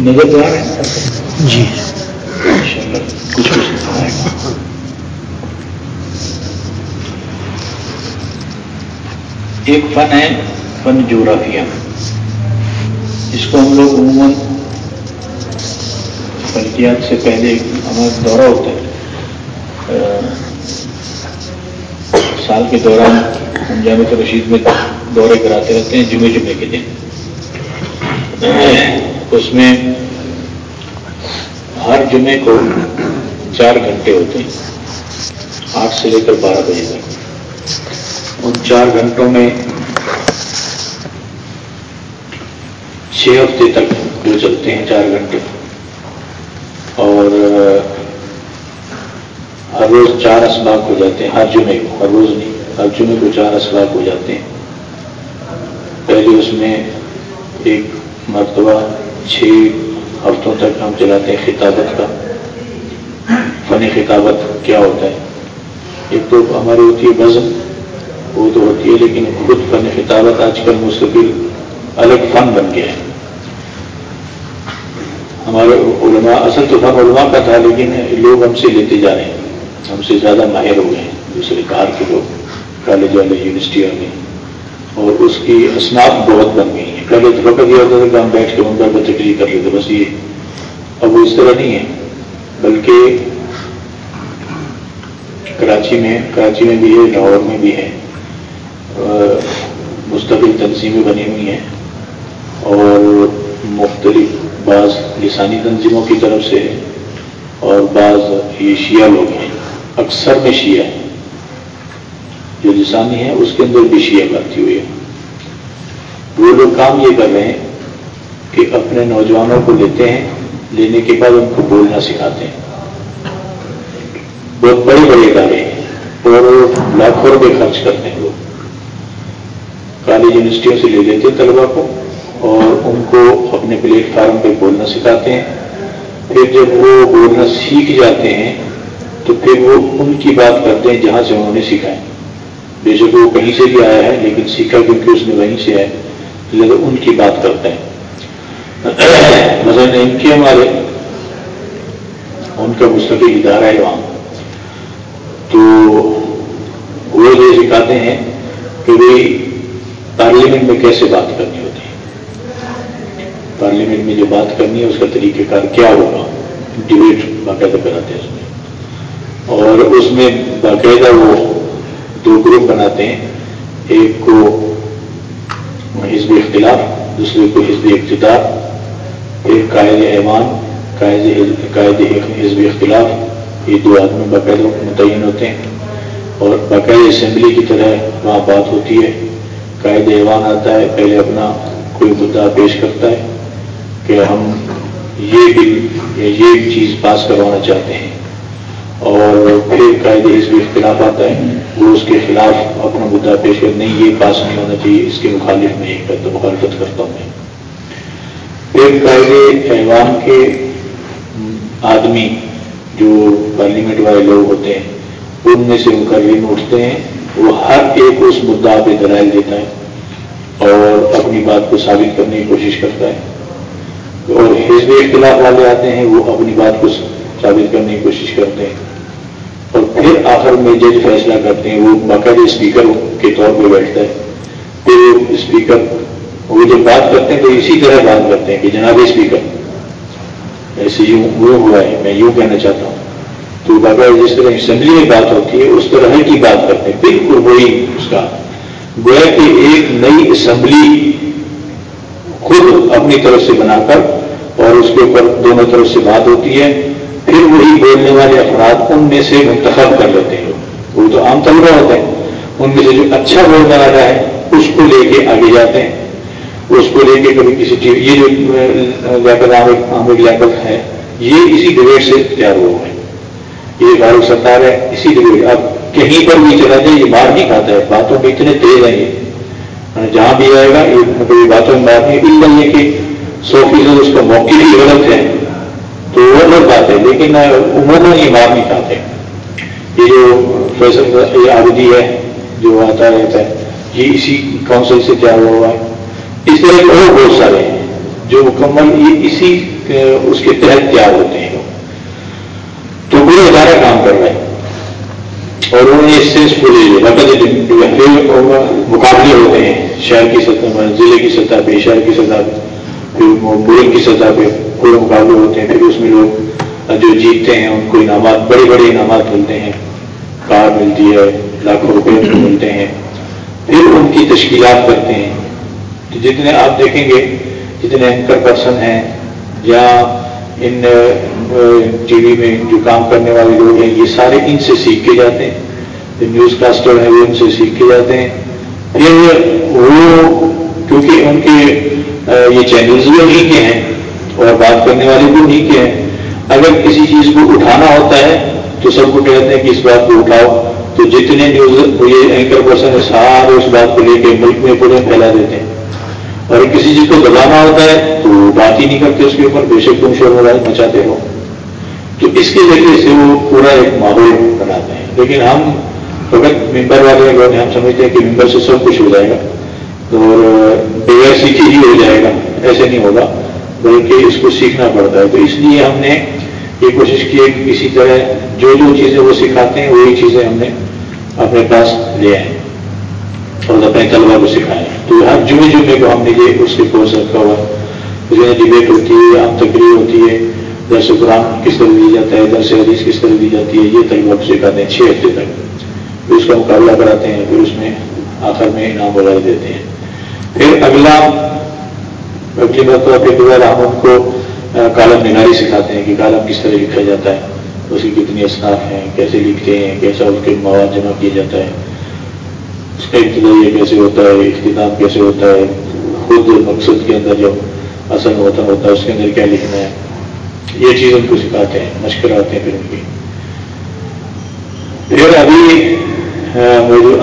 نظر تو آ رہے ہیں؟ جی۔ کچھ کچھ ایک فن ہے فن جغرافیہ۔ جس کو ہم لوگ عموماً فلکیات سے پہلے ہمارا دورہ ہوتا ہے۔ سال کے دوران ہم جامع رشید میں دورے کراتے رہتے ہیں جمعے جمعے کے دن۔ اس میں ہر جمعے کو چار گھنٹے ہوتے ہیں۔ آٹھ سے لے کر بارہ بجے تک۔ ان چار گھنٹوں میں چھ ہفتے تک جو چلتے ہیں چار گھنٹے۔ اور ہر روز چار اسباق ہو جاتے ہیں، ہر جمعے کو، ہر روز نہیں، ہر جمعے کو چار اسباق ہو جاتے ہیں۔ پہلے اس میں ایک مرتبہ چھ ہفتوں تک ہم چلاتے ہیں خطابت کا۔ فن خطابت کیا ہوتا ہے؟ ایک تو ہماری ہوتی ہے بزم وہ تو ہوتی ہے، لیکن خود فن خطابت آج کل مستقل الگ فن بن گیا ہے۔ ہمارے علماء، اصل تو فن علماء کا تھا، لیکن لوگ ہم سے لیتے جا رہے ہیں۔ ہم سے زیادہ ماہر ہو گئے ہیں۔ دوسرے کار کے لوگ، کالج والے یونیورسٹی والے اور اس کی اسناف بہت بن گئی پہلے تو وقت یہ ہوتا تھا کہ ہم بیٹھ کے عمدہ کو تکلیف کر لیتے، بس یہ۔ اب وہ اس طرح نہیں ہے، بلکہ کراچی میں کراچی میں بھی ہے، لاہور میں بھی ہے مستقل تنظیمیں بنی ہوئی ہیں۔ اور مختلف بعض لسانی تنظیموں کی طرف سے اور بعض یہ شیعہ لوگ ہیں۔ اکثر میں شیعہ جو لسانی ہے اس کے اندر بھی شیعہ بھرتی ہوئی ہے۔ وہ لوگ کام یہ کر رہے ہیں کہ اپنے نوجوانوں کو لیتے ہیں، لینے کے بعد ان کو بولنا سکھاتے ہیں۔ بہت بڑے بڑے ادارے ہیں اور لاکھوں روپے خرچ کرتے ہیں لوگ کالج یونیورسٹیوں سے لے لیتے ہیں طلبا کو اور ان کو اپنے پلیٹ فارم پہ بولنا سکھاتے ہیں۔ پھر جب وہ بولنا سیکھ جاتے ہیں، تو پھر وہ ان کی بات کرتے ہیں جہاں سے انہوں نے سیکھا ہے۔ بے شک وہ کہیں سے بھی آیا ہے، لیکن سیکھا کیونکہ اس نے وہیں سے ہے۔ ان کی بات کرتے ہیں۔ مثلاً ان کے ہمارے، ان کا مستقل ادارہ ہے وہاں۔ تو وہ یہ سکھاتے ہیں کہ بھائی، پارلیمنٹ میں کیسے بات کرنی ہوتی ہے؟ پارلیمنٹ میں جو بات کرنی ہے، اس کا طریقہ کار کیا ہوگا؟ ڈبیٹ باقاعدہ کراتے ہیں اس میں۔ اور اس میں باقاعدہ وہ دو گروپ بناتے ہیں۔ ایک کو حزب اختلاف، دوسرے کو حزب اقتدار، ایک قائد ایمان، قائد حزب اختلاف، یہ دو آدمی باقاعدہ متعین ہوتے ہیں اور باقاعدہ اسمبلی کی طرح وہاں بات ہوتی ہے۔ قائد ایوان آتا ہے، پہلے اپنا کوئی مدعا پیش کرتا ہے کہ ہم یہ بل یا یہ چیز پاس کروانا چاہتے ہیں۔ اور پھر قائد حزب اختلاف آتا ہے وہ اس کے خلاف اپنا مدعا پیش کر نہیں یہ پاس نہیں ہونا چاہیے، اس کے مخالف میں یہ کرتا مخالفت کرتا ہوں میں۔ پھر قائد ایوان کے آدمی جو پارلیمنٹ والے لوگ ہوتے ہیں، ان میں سے مقررین اٹھتے ہیں، وہ ہر ایک اس مدعا پہ دلائل دیتا ہے اور اپنی بات کو ثابت کرنے کی کوشش کرتا ہے۔ اور حزب اختلاف والے آتے ہیں، وہ اپنی بات کو ثابت کرنے کی کوشش کرتے ہیں۔ اور پھر آخر میں جج فیصلہ کرتے ہیں، وہ باقاعدہ اسپیکر کے طور پہ بیٹھتا ہے۔ پھر وہ اسپیکر وہ جب بات کرتے ہیں تو اسی طرح بات کرتے ہیں کہ جناب اسپیکر ایسے یوں وہ ہوا ہے، میں یوں کہنا چاہتا ہوں۔ تو باقاعدہ جس طرح اسمبلی میں بات ہوتی ہے، اس طرح کی بات کرتے ہیں، بالکل وہی اس کا۔ گویا کہ ایک نئی اسمبلی خود اپنی طرف سے بنا کر اور اس کے اوپر دونوں طرف سے بات ہوتی ہے۔ پھر وہی بولنے والے افراد ان میں سے منتخب کر لیتے ہیں۔ وہ تو عام طلبہ ہوتے ہیں۔ ان میں سے جو اچھا بولنے والا ہے، اس کو لے کے آگے جاتے ہیں۔ اس کو لے کے کبھی کسی چیز یہ جو لیاقت عامر لیاقت ہے، یہ اسی ڈبیٹ سے تیار ہوا ہے۔ یہ فاروق ستار ہے، اسی ڈبیٹ اب کہیں پر بھی چلا جائے، یہ مار نہیں کھاتا ہے باتوں میں اتنے تیز ہیں یہ۔ جہاں بھی آئے گا، یہ باتوں میں بات نہیں بالکل یہ کہ سو فیصد اس کا موقع بھی غلط ہے۔ تو وہ الگ بات ہے لیکن عموماً یہ مار نہیں کھاتے یہ جو فیصل آبدی ہے، جو آتا رہتا ہے، یہ اسی کاؤنسل سے تیار ہوا ہوا ہے؟ اس طرح کے اور بہت سارے ہیں جو مکمل یہ اسی اس کے تحت تیار ہوتے ہیں۔ تو پورا ادارہ کام کر رہے ہیں۔ اور انہوں نے اس سے پورے مطلب مقابلے ہوتے ہیں۔ شہر کی سطح پر، ضلع کی سطح پہ شہر کی سطح پہ ملک کی سطح پہ پورے مقابلے ہوتے ہیں، پھر اس میں لوگ جو جیتتے ہیں، ان کو انعامات، بڑے بڑے انعامات ملتے ہیں۔ کار ملتی ہے، لاکھوں روپے ملتے ہیں۔ پھر ان کی تشکیلات کرتے ہیں۔ تو جتنے آپ دیکھیں گے، جتنے اینکر پرسن ہیں، یا ان ٹی جی وی میں جو کام کرنے والے لوگ ہیں، یہ سارے ان سے سیکھ کے جاتے ہیں۔ جو نیوز کاسٹر ہیں، وہ ان سے سیکھ کے جاتے ہیں۔ پھر وہ، کیونکہ ان کے یہ چینلز بھی انہیں کے ہیں اور بات کرنے والے بھی انہیں کے ہیں اگر کسی چیز کو اٹھانا ہوتا ہے تو سب کو کہتے ہیں کہ اس بات کو اٹھاؤ، تو جتنے نیوز یہ اینکر پرسن ہے سارے اس بات کو لے کے ملک میں پورے پھیلا دیتے ہیں۔ اور کسی چیز کو دبانا ہوتا ہے تو بات ہی نہیں کرتے اس کے اوپر، بے شک تم شور مدد مچاتے ہو۔ تو اس کے ذریعے سے وہ پورا ایک ماحول بناتے ہیں۔ لیکن ہم فقط ممبر والے لوگ ہم سمجھتے ہیں کہ ممبر سے سب کچھ ہو جائے گا۔ اور بغیر سیکھی ہی ہو جائے گا۔ ایسے نہیں ہوگا۔ بلکہ اس کو سیکھنا پڑتا ہے۔ تو اس لیے ہم نے یہ کوشش کی ہے کہ کسی طرح جو جو چیزیں وہ سکھاتے ہیں، وہی چیزیں ہم نے اپنے پاس لے آئے اور اپنے طلبا کو سکھائے۔ تو ہر جمعے جمعے کو ہم نے یہ اس کے کورس رکھا ہوا۔ اس میں ڈبیٹ ہوتی ہے، عام تقریر ہوتی ہے، درس قرآن کس طرح دی جاتا ہے، درس حدیث کس طرح دی جاتی ہے، یہ طلبا کو سکھاتے ہیں چھ ہفتے تک۔ پھر اس کا مقابلہ کراتے ہیں، پھر اس میں آخر میں انعام وغیرہ دیتے ہیں۔ پھر اگلا اگلی مرتبہ پھر دوبارہ ہم ان کو کالم نگاری سکھاتے ہیں کہ کالم کس طرح لکھا جاتا ہے اس کی کتنی اصناف ہیں، کیسے لکھتے ہیں، کیسا اس کے مواد جمع کیا جاتا ہے اس کا ابتدائیہ کیسے ہوتا ہے، اختتام کیسے ہوتا ہے، خود مقصد کے اندر جو اصل ہوتا ہوتا ہے، اس کے اندر کیا لکھنا ہے۔ یہ چیز ان کو سکھاتے ہیں مشکل آتے ہیں پھر ان کی۔ پھر ابھی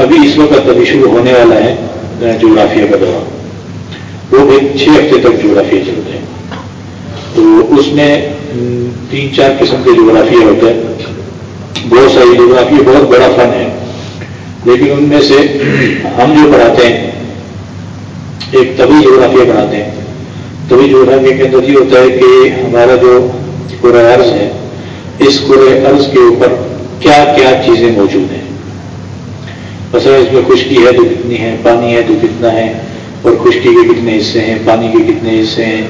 ابھی اس وقت ابھی شروع ہونے والا ہے، جغرافیہ کا دورہ۔ وہ بھی چھ ہفتے تک جغرافیہ چلتے ہیں۔ تو اس میں تین چار قسم کے جغرافیہ ہوتے ہیں۔ بہت ساری جغرافیہ بہت بڑا فن ہے۔ لیکن ان میں سے ہم جو پڑھاتے ہیں، ایک طبی جغرافیہ پڑھاتے ہیں۔ طبی جغرافیہ کے اندر یہ ہوتا ہے کہ ہمارا جو قرآ عرض ہے، اس قرآ عرض کے اوپر کیا کیا چیزیں موجود ہیں۔ مثلا اس میں خشکی ہے تو کتنی ہے، پانی ہے تو کتنا ہے۔ اور خشکی کے کتنے حصے ہیں، پانی کے کتنے حصے ہیں۔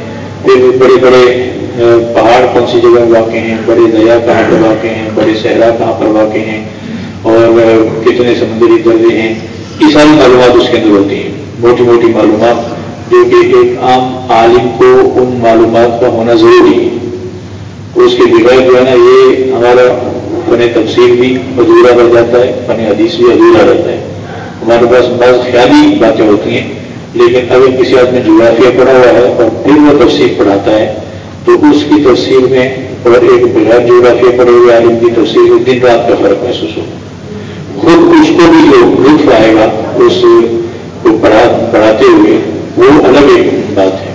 پھر بڑے بڑے پہاڑ کون سی جگہ واقع ہیں؟ بڑے دریا کہاں پر واقع ہیں، بڑے صحرا کہاں پر واقع ہیں؟ اور کتنے سمندری درجے ہیں؟ یہ ساری معلومات اس کے اندر ہوتی ہیں۔ موٹی موٹی معلومات، جو کہ ایک عام عالم کو ان معلومات کا ہونا ضروری ہے۔ اس کے بغیر جو ہے نا، یہ ہمارا فن تفصیل بھی ادھورا رہ جاتا ہے، فن حدیث بھی ادھورا رہتا ہے۔ ہمارے پاس بعض خیالی باتیں ہوتی ہیں لیکن اگر کسی آدمی جغرافیہ پڑھا ہوا ہے اور پھر وہ تفصیل پڑھاتا ہے، تو اس کی تفصیل میں اور ایک بغیر جغرافیہ پڑھے ہوئے عالم کی تفصیل میں دن رات کا فرق محسوس ہوگا۔ خود اس کو بھی جو لطف آئے گا، اس کو پڑھاتے ہوئے وہ الگ ایک بات ہے۔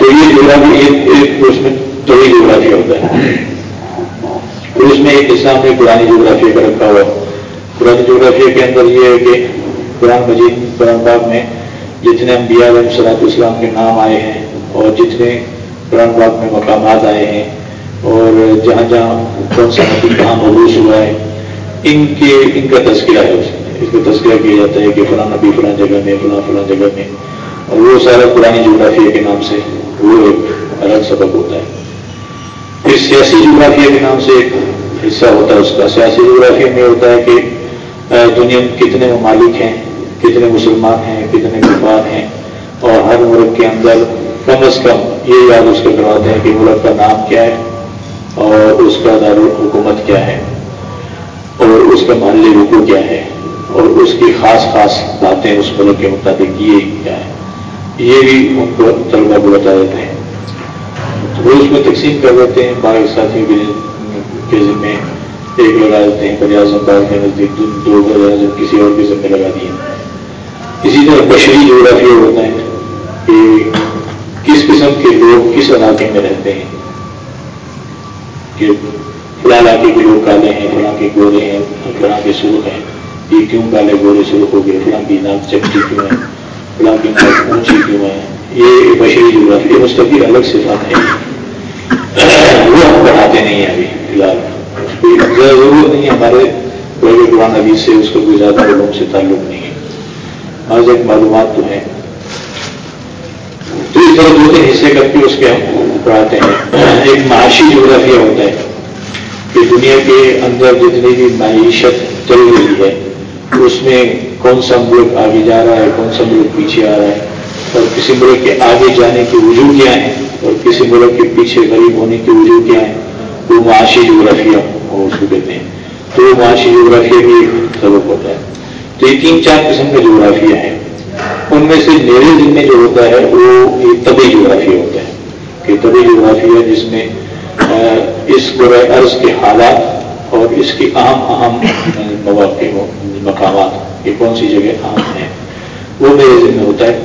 تو یہ جغرافی ایک اس میں طوی جغرافیہ ہوتا ہے۔ پھر اس میں ایک حصہ میں پرانی جغرافیہ کا رکھا ہوا۔ پرانی جغرافیہ کے اندر یہ ہے کہ قرآن مجید، قرآن باغ میں جتنے انبیاء علیہ صلاحت اسلام کے نام آئے ہیں اور جتنے قرآن باغ میں مقامات آئے ہیں اور جہاں جہاں کون سا نبی کہاں ملوث ہوا ہے، ان کے، ان کا تذکرہ ہے اس کا تذکرہ کیا جاتا ہے کہ فلاں نبی فلاں جگہ میں، فلاں فلاں جگہ میں۔ اور وہ سارا پرانی جغرافیہ کے نام سے، وہ ایک الگ سبق ہوتا ہے۔ پھر سیاسی جغرافیہ کے نام سے ایک حصہ ہوتا ہے اس کا۔ سیاسی جغرافیہ میں ہوتا ہے کہ دنیا میں کتنے ممالک ہیں۔ کتنے مسلمان ہیں، کتنے کفار ہیں، اور ہر ملک کے اندر کم از کم یہ یاد اس کو کرواتے ہیں کہ ملک کا نام کیا ہے اور اس کا دارالحکومت کیا ہے اور اس کا محلی رکو کیا ہے اور اس کی خاص خاص باتیں اس ملک کے مطابق یہ کیا ہے۔ یہ بھی ان کو طلبا کو بتا دیتے ہیں۔ تو وہ اس میں تقسیم کر دیتے ہیں۔ باغ ساتھیوں کے ذمے ایک لگا دیتے ہیں۔ بڑے اعظم باغ کے نزدیک دو بڑے اعظم کسی اور کے ذمے لگا دیے۔ اسی طرح بشری جغرافیہ ہوتا ہے کہ کس قسم کے لوگ کس علاقے میں رہتے ہیں؟ کہ فلاں علاقے کے لوگ کالے ہیں، فلاں کے گورے ہیں، فلاں کے سرخ ہیں۔ یہ کیوں کالے گورے سرخ ہو گئے؟ فلاں کی ناک چپٹی کیوں ہے؟ فلاں کی ناک اونچی کیوں ہے؟ یہ بشری جغرافی مستقل الگ صفات ہے۔ وہ ہم پڑھاتے نہیں ہیں ابھی، فی الحال۔ ضرورت نہیں ہے ہمارے کوئی قرآن حدیث سے، اس کا کوئی زیادہ علوم سے تعلق نہیں ہے۔ آج ایک معلومات تو ہیں تو اس طرح دو تین حصے کر کے اس کے ہم پڑھاتے ہیں۔ ایک معاشی جغرافیہ ہوتا ہے کہ دنیا کے اندر جتنی بھی معیشت چل رہی ہے، اس میں کون سا ملک آگے جا رہا ہے، کون سا ملک پیچھے آ رہا ہے۔ اور کسی ملک کے آگے جانے کی وجوہ کیا ہے اور کسی ملک کے پیچھے غریب ہونے کی وجوہ کیا ہے وہ معاشی جغرافیہ اس کو کہتے ہیں تو وہ معاشی جغرافیہ بھی سبق ہوتا ہے۔ تو یہ تین چار قسم کا جغرافیہ ہے ان میں سے میرے دن میں جو ہوتا ہے، وہ ایک طبی جغرافیہ ہوتا ہے۔ کہ طبی جغرافیہ جس میں اس برائے عرض کے حالات اور اس کے اہم اہم مواقع مقامات، یہ کون سی جگہ اہم ہیں؟ وہ میرے ذمہ میں ہوتا ہے۔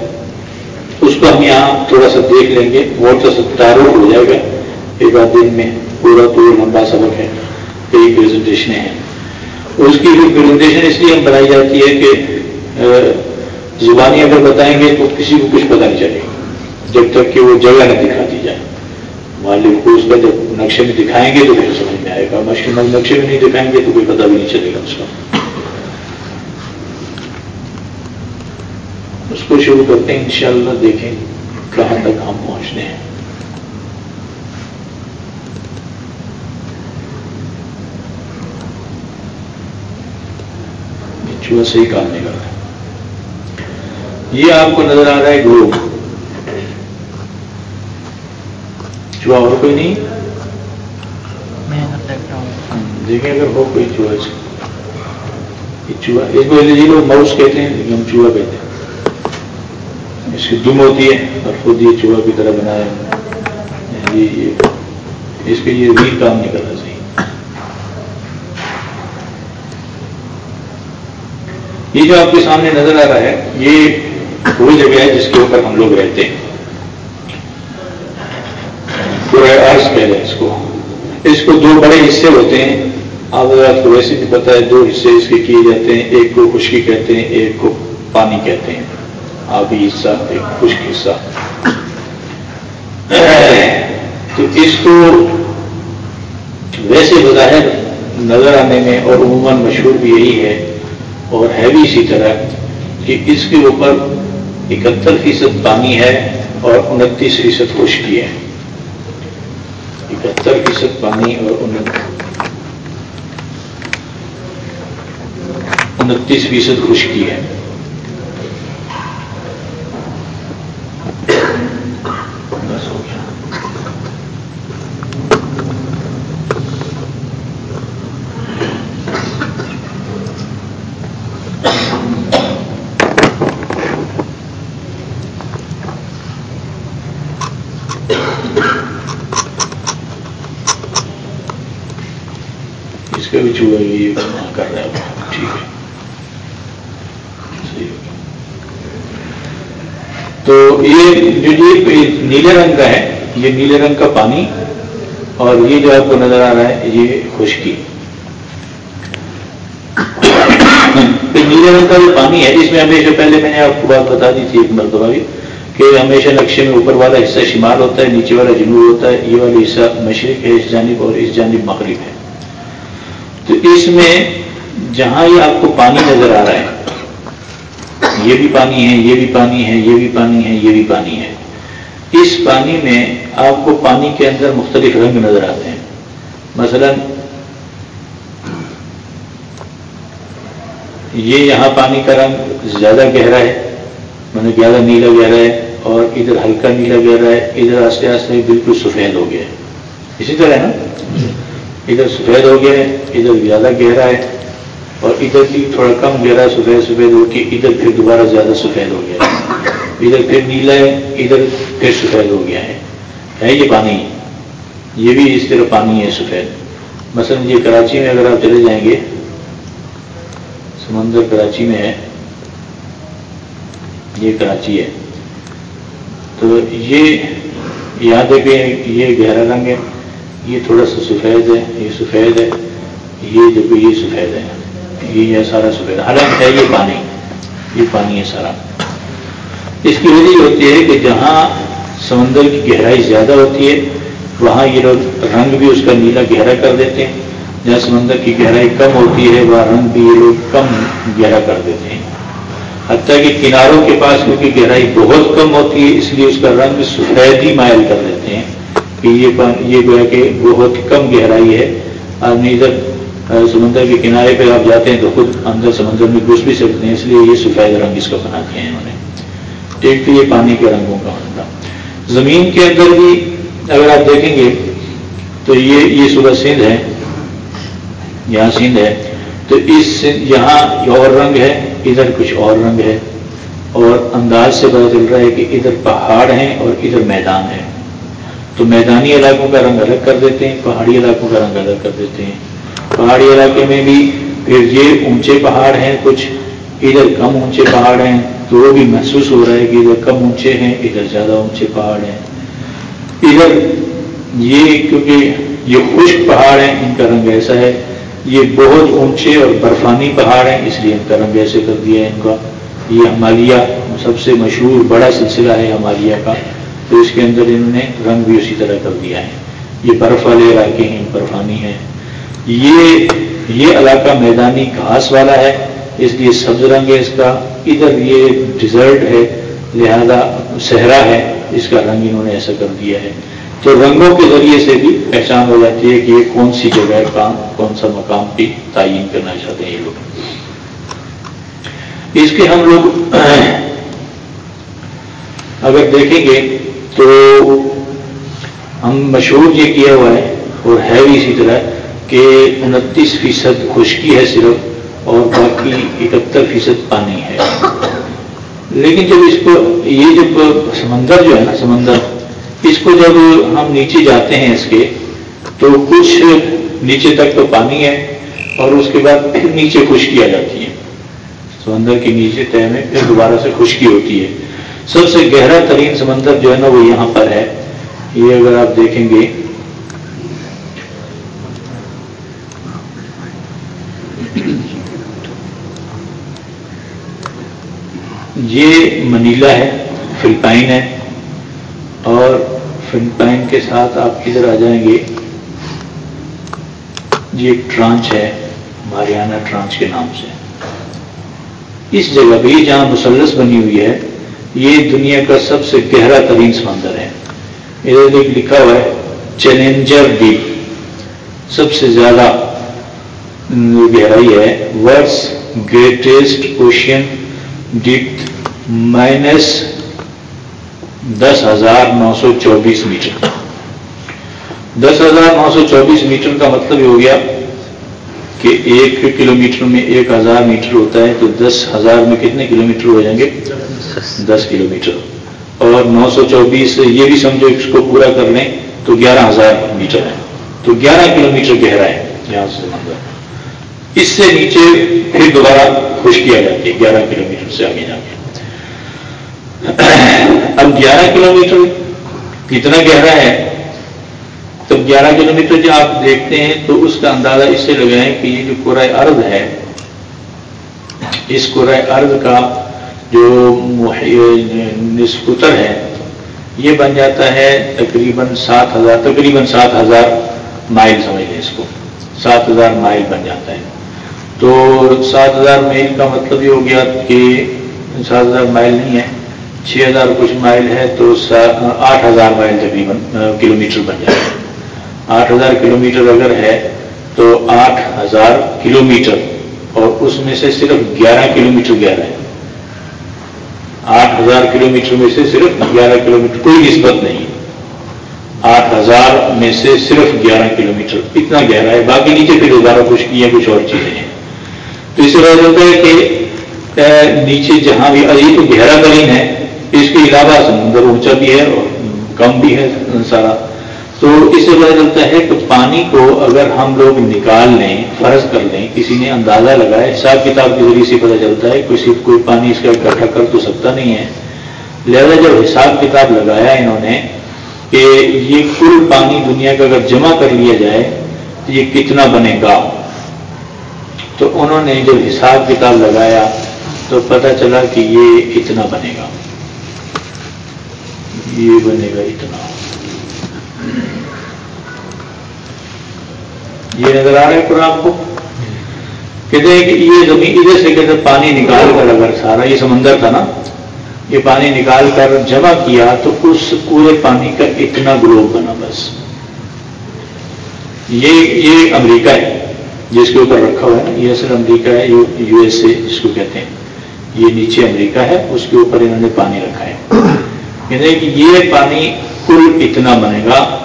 اس کو ہم یہاں تھوڑا سا دیکھ لیں گے۔ بہت سا تعارف ہو جائے گا۔ ایک آدھ دن میں پورا تو لمبا سبق ہے۔ کئی پریزنٹیشنیں ہیں۔ اس کی بھی پریزنٹیشن اس لیے ہم بنائی جاتی ہے کہ زبانی اگر بتائیں گے تو کسی کو کچھ پتہ نہیں چلے گا، جب تک کہ وہ جگہ نہ دکھا دی جائے۔ معلوم کو اس کا جب نقشے میں دکھائیں گے تو پھر سمجھ میں آئے گا۔ مشکل نقشے میں نہیں دکھائیں گے تو کوئی پتہ بھی نہیں چلے گا اس کا۔ اس کو شروع کرتے ہیں، انشاءاللہ دیکھیں کہاں تک ہم پہنچنے ہیں۔ چوہا صحیح کام نہیں کرتا یہ آپ کو نظر آ رہا ہے گروپ۔ چوہا اور کوئی نہیں؟ دیکھیں اگر ہو کوئی چوہا چوہا اس کو جی لوگ ماؤس کہتے ہیں لیکن ہم چوہا کہتے ہیں۔ اس کی دم ہوتی ہے اور خود یہ چوہا کی طرح بنایا اس کے یہ بھی کام نہیں کرنا صحیح یہ جو آپ کے سامنے نظر آ رہا ہے، یہ وہ جگہ ہے جس کے اوپر ہم لوگ رہتے ہیں۔ پورا عرض کہہ اس کو۔ اس کو دو بڑے حصے ہوتے ہیں۔ آپ حضرات کو ویسے بھی پتا ہے، دو حصے اس کے کیے جاتے ہیں۔ ایک کو خشکی کہتے ہیں، ایک کو پانی کہتے ہیں۔ آبی حصہ، ایک خشک حصہ۔ تو اس کو ویسے بظاہر نظر آنے میں اور عموماً مشہور بھی یہی ہے اور ہے بھی اسی طرح کہ اس کے اوپر اکہتر فیصد پانی ہے اور انتیس فیصد خشکی ہے۔ اکہتر فیصد پانی اور انتیس فیصد خشکی ہے کر رہے ہیں ٹھیک ہے تو یہ جو یہ نیلے رنگ کا ہے، یہ نیلے رنگ کا پانی اور یہ جو آپ کو نظر آ رہا ہے، یہ خشکی۔ نیلے رنگ کا جو پانی ہے، اس میں ہمیشہ پہلے میں نے آپ کو بات بتا دی تھی ایک مرتبہ بھی کہ ہمیشہ نقشے میں اوپر والا حصہ شمال ہوتا ہے، نیچے والا جنوب ہوتا ہے، یہ والا حصہ مشرق ہے، اس جانب اور اس جانب مغرب ہے۔ تو اس میں جہاں یہ آپ کو پانی نظر آ رہا ہے یہ بھی پانی ہے، یہ بھی پانی ہے، یہ بھی پانی ہے، یہ بھی پانی ہے۔ اس پانی میں آپ کو پانی کے اندر مختلف رنگ نظر آتے ہیں۔ مثلا، یہ یہاں پانی کا رنگ زیادہ گہرا ہے میں زیادہ نیلا گہرا ہے، اور ادھر ہلکا نیلا گہرا ہے، ادھر آستے آستے بالکل سفید ہو گیا ہے۔ اسی طرح ہے نا؟ ادھر سفید ہو گیا ہے، ادھر زیادہ گہرا ہے اور ادھر بھی تھوڑا کم گہرا سفید سفید ہو کے ادھر پھر دوبارہ زیادہ سفید ہو گیا ہے۔ ادھر پھر نیلا ہے، ادھر پھر سفید ہو گیا ہے۔ ہے یہ پانی؟ یہ بھی اس طرح پانی ہے، سفید۔ مثلا یہ کراچی میں اگر آپ چلے جائیں گے، سمندر کراچی میں ہے۔ یہ کراچی ہے۔ تو یہ یہاں دیکھیں یہ گہرا رنگ ہے، یہ تھوڑا سا سفید ہے، یہ سفید ہے، یہ دیکھو یہ سفید ہے۔ یہ ہے سارا سفید۔ حالانکہ ہے یہ پانی۔ یہ پانی ہے سارا۔ اس کی وجہ یہ ہوتی ہے کہ جہاں سمندر کی گہرائی زیادہ ہوتی ہے، وہاں یہ لوگ رنگ بھی اس کا نیلا گہرا کر دیتے ہیں۔ جہاں سمندر کی گہرائی کم ہوتی ہے، وہاں رنگ بھی یہ لوگ کم گہرا کر دیتے ہیں۔ حتیٰ کہ کناروں کے پاس کیونکہ گہرائی بہت کم ہوتی ہے، اس لیے اس کا رنگ سفید ہی مائل کر دیتے ہیں۔ کہ یہ یہ گویا کہ بہت کم گہرائی ہے۔ آدمی ادھر ہاں، سمندر کے کنارے پہ آپ جاتے ہیں تو خود اندر سمندر میں گھس بھی سکتے ہیں، اس لیے یہ سفید رنگ اس کو بناتے ہیں انہوں نے۔ ایک تو یہ پانی کے رنگوں کا مسئلہ زمین کے اندر بھی اگر آپ دیکھیں گے تو یہ یہ صبح سندھ ہے، یہاں سندھ ہے۔ تو اس یہاں اور رنگ ہے، ادھر کچھ اور رنگ ہے۔ اور انداز سے پتا چل رہا ہے کہ ادھر پہاڑ ہیں اور ادھر میدان ہے۔ تو میدانی علاقوں کا رنگ الگ کر دیتے ہیں، پہاڑی علاقوں کا رنگ الگ کر دیتے ہیں۔ پہاڑی علاقے میں بھی پھر یہ اونچے پہاڑ ہیں، کچھ ادھر کم اونچے پہاڑ ہیں، تو وہ بھی محسوس ہو رہا ہے کہ ادھر کم اونچے ہیں، ادھر زیادہ اونچے پہاڑ ہیں۔ ادھر یہ کیونکہ یہ خشک پہاڑ ہیں، ان کا رنگ ایسا ہے، یہ بہت اونچے اور برفانی پہاڑ ہیں، اس لیے ان کا رنگ ایسے کر دیا ہے۔ ان کا یہ ہمالیہ سب سے مشہور بڑا سلسلہ ہے ہمالیہ کا، تو اس کے اندر انہوں نے رنگ بھی اسی طرح کر دیا ہے۔ یہ برف والے علاقے ہیں، برفانی ہیں۔ یہ یہ علاقہ میدانی گھاس والا ہے، اس لیے سبز رنگ ہے اس کا، ادھر یہ ڈیزرٹ ہے، لہذا صحرا ہے، اس کا رنگ انہوں نے ایسا کر دیا ہے۔ تو رنگوں کے ذریعے سے بھی پہچان ہو جاتی ہے کہ یہ کون سی جگہ کام، کون سا مقام بھی تعین کرنا چاہتے ہیں یہ لوگ۔ اس کے ہم لوگ اگر دیکھیں گے تو ہم مشہور یہ کیا ہوا ہے اور ہے بھی اسی طرح۔ کہ انتیس فیصد خشکی ہے صرف اور باقی اکہتر فیصد پانی ہے۔ لیکن جب اس کو، یہ جب سمندر جو ہے نا، سمندر، اس کو جب ہم نیچے جاتے ہیں اس کے، تو کچھ نیچے تک تو پانی ہے اور اس کے بعد پھر نیچے خشکی آ جاتی ہے۔ سمندر کے نیچے طے میں پھر دوبارہ سے خشکی ہوتی ہے۔ سب سے گہرا ترین سمندر جو ہے نا، وہ یہاں پر ہے۔ یہ اگر آپ دیکھیں گے یہ منیلا ہے، فلپائن ہے، اور فلپائن کے ساتھ آپ کدھر آ جائیں گے؟ یہ ایک ٹرانچ ہے ماریانہ ٹرانچ کے نام سے۔ اس جگہ پہ جہاں مسلس بنی ہوئی ہے، یہ دنیا کا سب سے گہرا ترین سمندر ہے۔ ادھر ایک لکھا ہوا ہے، چیلنجر ڈیپ سب سے زیادہ گہرائی ہے ورس گریٹسٹ اوشین ڈیپ مائنس دس ہزار نو سو چوبیس میٹر۔ دس ہزار نو سو چوبیس میٹر کا مطلب یہ ہو گیا کہ ایک کلو میٹر میں ایک ہزار میٹر ہوتا ہے تو دس ہزار میں کتنے کلو میٹر ہو جائیں گے؟ دس کلو میٹر۔ اور نو سو چوبیس یہ بھی سمجھو اس کو پورا کر لیں تو گیارہ ہزار میٹر ہے۔ تو گیارہ کلو میٹر گہرا ہے۔ یہاں سے مطلب اس سے نیچے پھر دوبارہ خوش کیا جاتی ہے، گیارہ کلو میٹر سے آگے جا کے اب گیارہ کلو میٹر کتنا گہرا ہے؟ تو گیارہ کلو میٹر جو آپ دیکھتے ہیں تو اس کا اندازہ اس سے لگائیں کہ یہ جو قرآ ارد ہے، اس قرآ ارد کا جو نسپتر ہے، یہ بن جاتا ہے تقریباً سات ہزار، تقریباً سات ہزار مائل سمجھ لیں اس کو، سات ہزار مائل بن جاتا ہے۔ تو سات ہزار میل کا مطلب یہ ہو گیا کہ سات ہزار مائل نہیں ہے، چھ ہزار کچھ مائل ہے تو آٹھ ہزار مائل تقریباً کلو میٹر بن جائے۔ گا آٹھ ہزار کلو میٹر اگر ہے تو آٹھ ہزار کلو میٹر اور اس میں سے صرف گیارہ کلو میٹر گہرا ہے۔ آٹھ ہزار کلو میٹر میں سے صرف گیارہ کلو میٹر کوئی نسبت نہیں۔ آٹھ ہزار میں سے صرف گیارہ کلو میٹر اتنا گہرا ہے۔ باقی نیچے پھر دوبارہ کچھ کی کچھ اور چیزیں ہیں۔ تو اس سے پتا چلتا ہے کہ نیچے جہاں بھی یہ تو گہرا ترین ہے، اس کے علاوہ سمندر اونچا بھی ہے اور کم بھی ہے سارا۔ تو اس سے پتا چلتا ہے کہ پانی کو اگر ہم لوگ نکال لیں، فرض کر لیں، کسی نے اندازہ لگایا، حساب کتاب کے ذریعے سے پتا چلتا ہے کسی کوئی پانی اس کا اکٹھا کر تو سکتا نہیں ہے۔ لہذا جب حساب کتاب لگایا انہوں نے کہ یہ کل پانی دنیا کا اگر جمع کر لیا جائے، تو یہ کتنا بنے گا؟ تو انہوں نے جب حساب کتاب لگایا تو پتا چلا کہ یہ اتنا بنے گا۔ یہ بنے گا اتنا۔ یہ نظر آ رہا ہے قرآن کو؟ کہتے ہیں کہ یہ زمین ادھر سے کہتے پانی نکال کر اگر سارا، یہ سمندر تھا نا، یہ پانی نکال کر جمع کیا تو اس پورے پانی کا اتنا گلوب بنا بس۔ یہ یہ امریکہ ہے۔ جس کے اوپر رکھا ہوا ہے۔ یہ اصل امریکہ ہے، یو ایس اے جس کو کہتے ہیں۔ یہ نیچے امریکہ ہے، اس کے اوپر انہوں نے پانی رکھا ہے۔ یعنی کہ یہ پانی کل اتنا بنے گا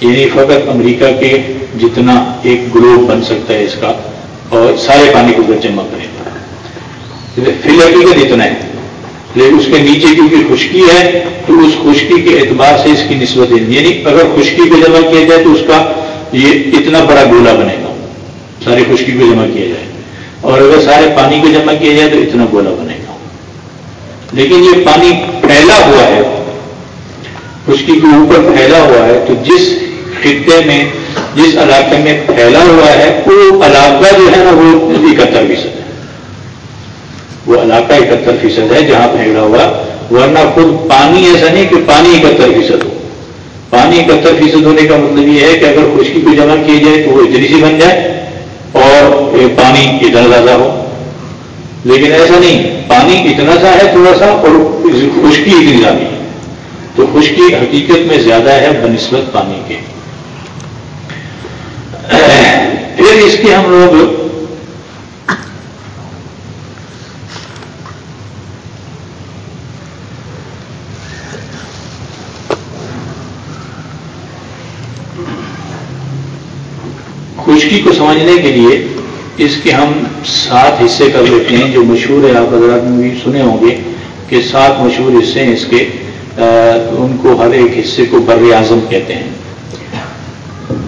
یعنی فقط امریکہ کے جتنا ایک گلوب بن سکتا ہے اس کا، اور سارے پانی کو جمع کرے۔ گا فی الحقیقت اتنا ہے۔ لیکن اس کے نیچے کیونکہ خشکی ہے، تو اس خشکی کے اعتبار سے اس کی نسبت یعنی اگر خشکی پہ جمع کیا جائے تو اس کا یہ اتنا بڑا گولا بنے گا۔ ساری خشکی کو جمع کیا جائے۔ اور اگر سارے پانی کو جمع کیا جائے تو اتنا گولا بنے گا۔ لیکن یہ پانی پھیلا ہوا ہے، خشکی کے اوپر پھیلا ہوا ہے، تو جس خطے میں، جس علاقے میں پھیلا ہوا ہے، وہ علاقہ جو ہے نا، وہ اکہتر فیصد ہے۔ وہ علاقہ اکہتر فیصد ہے جہاں پھیلا ہوا، ورنہ خود پانی ایسا نہیں کہ پانی اکہتر فیصد ہو۔ پانی اکہتر فیصد ہونے کا مطلب یہ ہے کہ اگر خشکی کو جمع کی جائے تو وہ اتنی سی بن جائے۔ اور پانی اتنا زیادہ ہو۔ لیکن ایسا نہیں، پانی اتنا سا ہے تھوڑا سا اور خشکی اتنی زیادہ ہے۔ تو خشکی حقیقت میں زیادہ ہے بنسبت پانی کے۔ پھر اس کے ہم لوگ خشکی کو سمجھنے کے لیے اس کے ہم سات حصے کر لیتے ہیں، جو مشہور ہے آپ حضرات میں بھی سنے ہوں گے کہ سات مشہور حصے ہیں اس کے ان کو ہر ایک حصے کو بر اعظم کہتے ہیں۔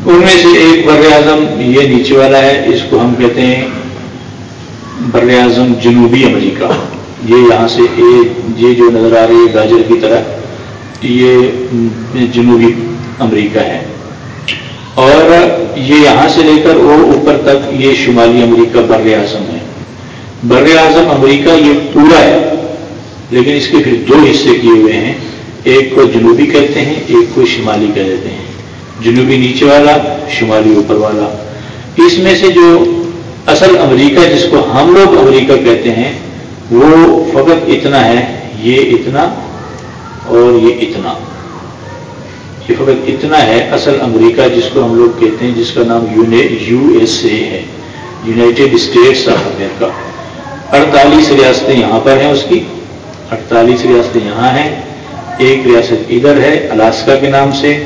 ان میں سے ایک بر اعظم یہ نیچے والا ہے، اس کو ہم کہتے ہیں بر اعظم جنوبی امریکہ۔ یہ یہاں سے یہ جو نظر آ رہی ہے گاجر کی طرح، یہ جنوبی امریکہ ہے۔ اور یہ یہاں سے لے کر وہ اوپر تک یہ شمالی امریکہ بر اعظم ہے۔ بر اعظم امریکہ یہ پورا ہے، لیکن اس کے پھر دو حصے کیے ہوئے ہیں۔ ایک کو جنوبی کہتے ہیں، ایک کو شمالی کہہ دیتے ہیں۔ جنوبی نیچے والا، شمالی اوپر والا۔ اس میں سے جو اصل امریکہ جس کو ہم لوگ امریکہ کہتے ہیں، وہ فقط اتنا ہے، یہ اتنا اور یہ اتنا۔ یہ فقط اتنا ہے اصل امریکہ جس کو ہم لوگ کہتے ہیں، جس کا نام یو ایس اے ہے، یونائٹیڈ اسٹیٹس آف امریکہ۔ اڑتالیس ریاستیں یہاں پر ہیں اس کی۔ اڑتالیس ریاستیں یہاں ہیں۔ ایک ریاست ادھر ہے، الاسکا کے نام سے۔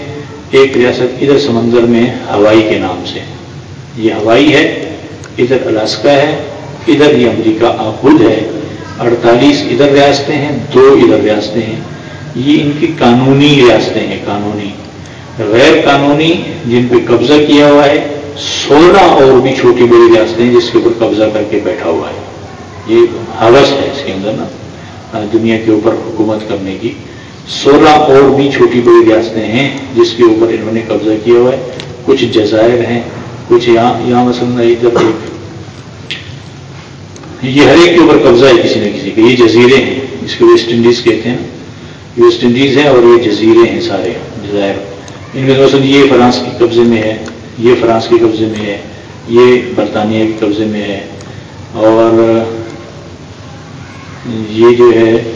ایک ریاست ادھر سمندر میں، ہوائی کے نام سے۔ یہ ہوائی ہے، ادھر الاسکا ہے، ادھر یہ امریکہ آبود ہے۔ اڑتالیس ادھر ریاستیں ہیں، دو ادھر ریاستیں ہیں۔ یہ ان کی قانونی ریاستیں ہیں، قانونی۔ غیر قانونی جن پہ قبضہ کیا ہوا ہے، سولہ اور بھی چھوٹی بڑی ریاستیں جس کے اوپر قبضہ کر کے بیٹھا ہوا ہے۔ یہ حوث ہے اس کے اندر نا یعنی دنیا کے اوپر حکومت کرنے کی۔ سولہ اور بھی چھوٹی بڑی ریاستیں ہیں جس کے اوپر انہوں نے قبضہ کیا ہوا ہے۔ کچھ جزائر ہیں، کچھ یہاں یہاں مثلاً ادھر یہ ہر ایک کے اوپر قبضہ ہے کسی نہ کسی کا یہ جزیرے ہیں، اس کو ویسٹ انڈیز کہتے ہیں۔ ویسٹ انڈیز ہے اور یہ جزیرے ہیں سارے، جزائر۔ ان میں مثلاً یہ فرانس کے قبضے میں ہے، یہ فرانس کے قبضے میں ہے، یہ برطانیہ کے قبضے میں ہے۔ اور یہ جو ہے،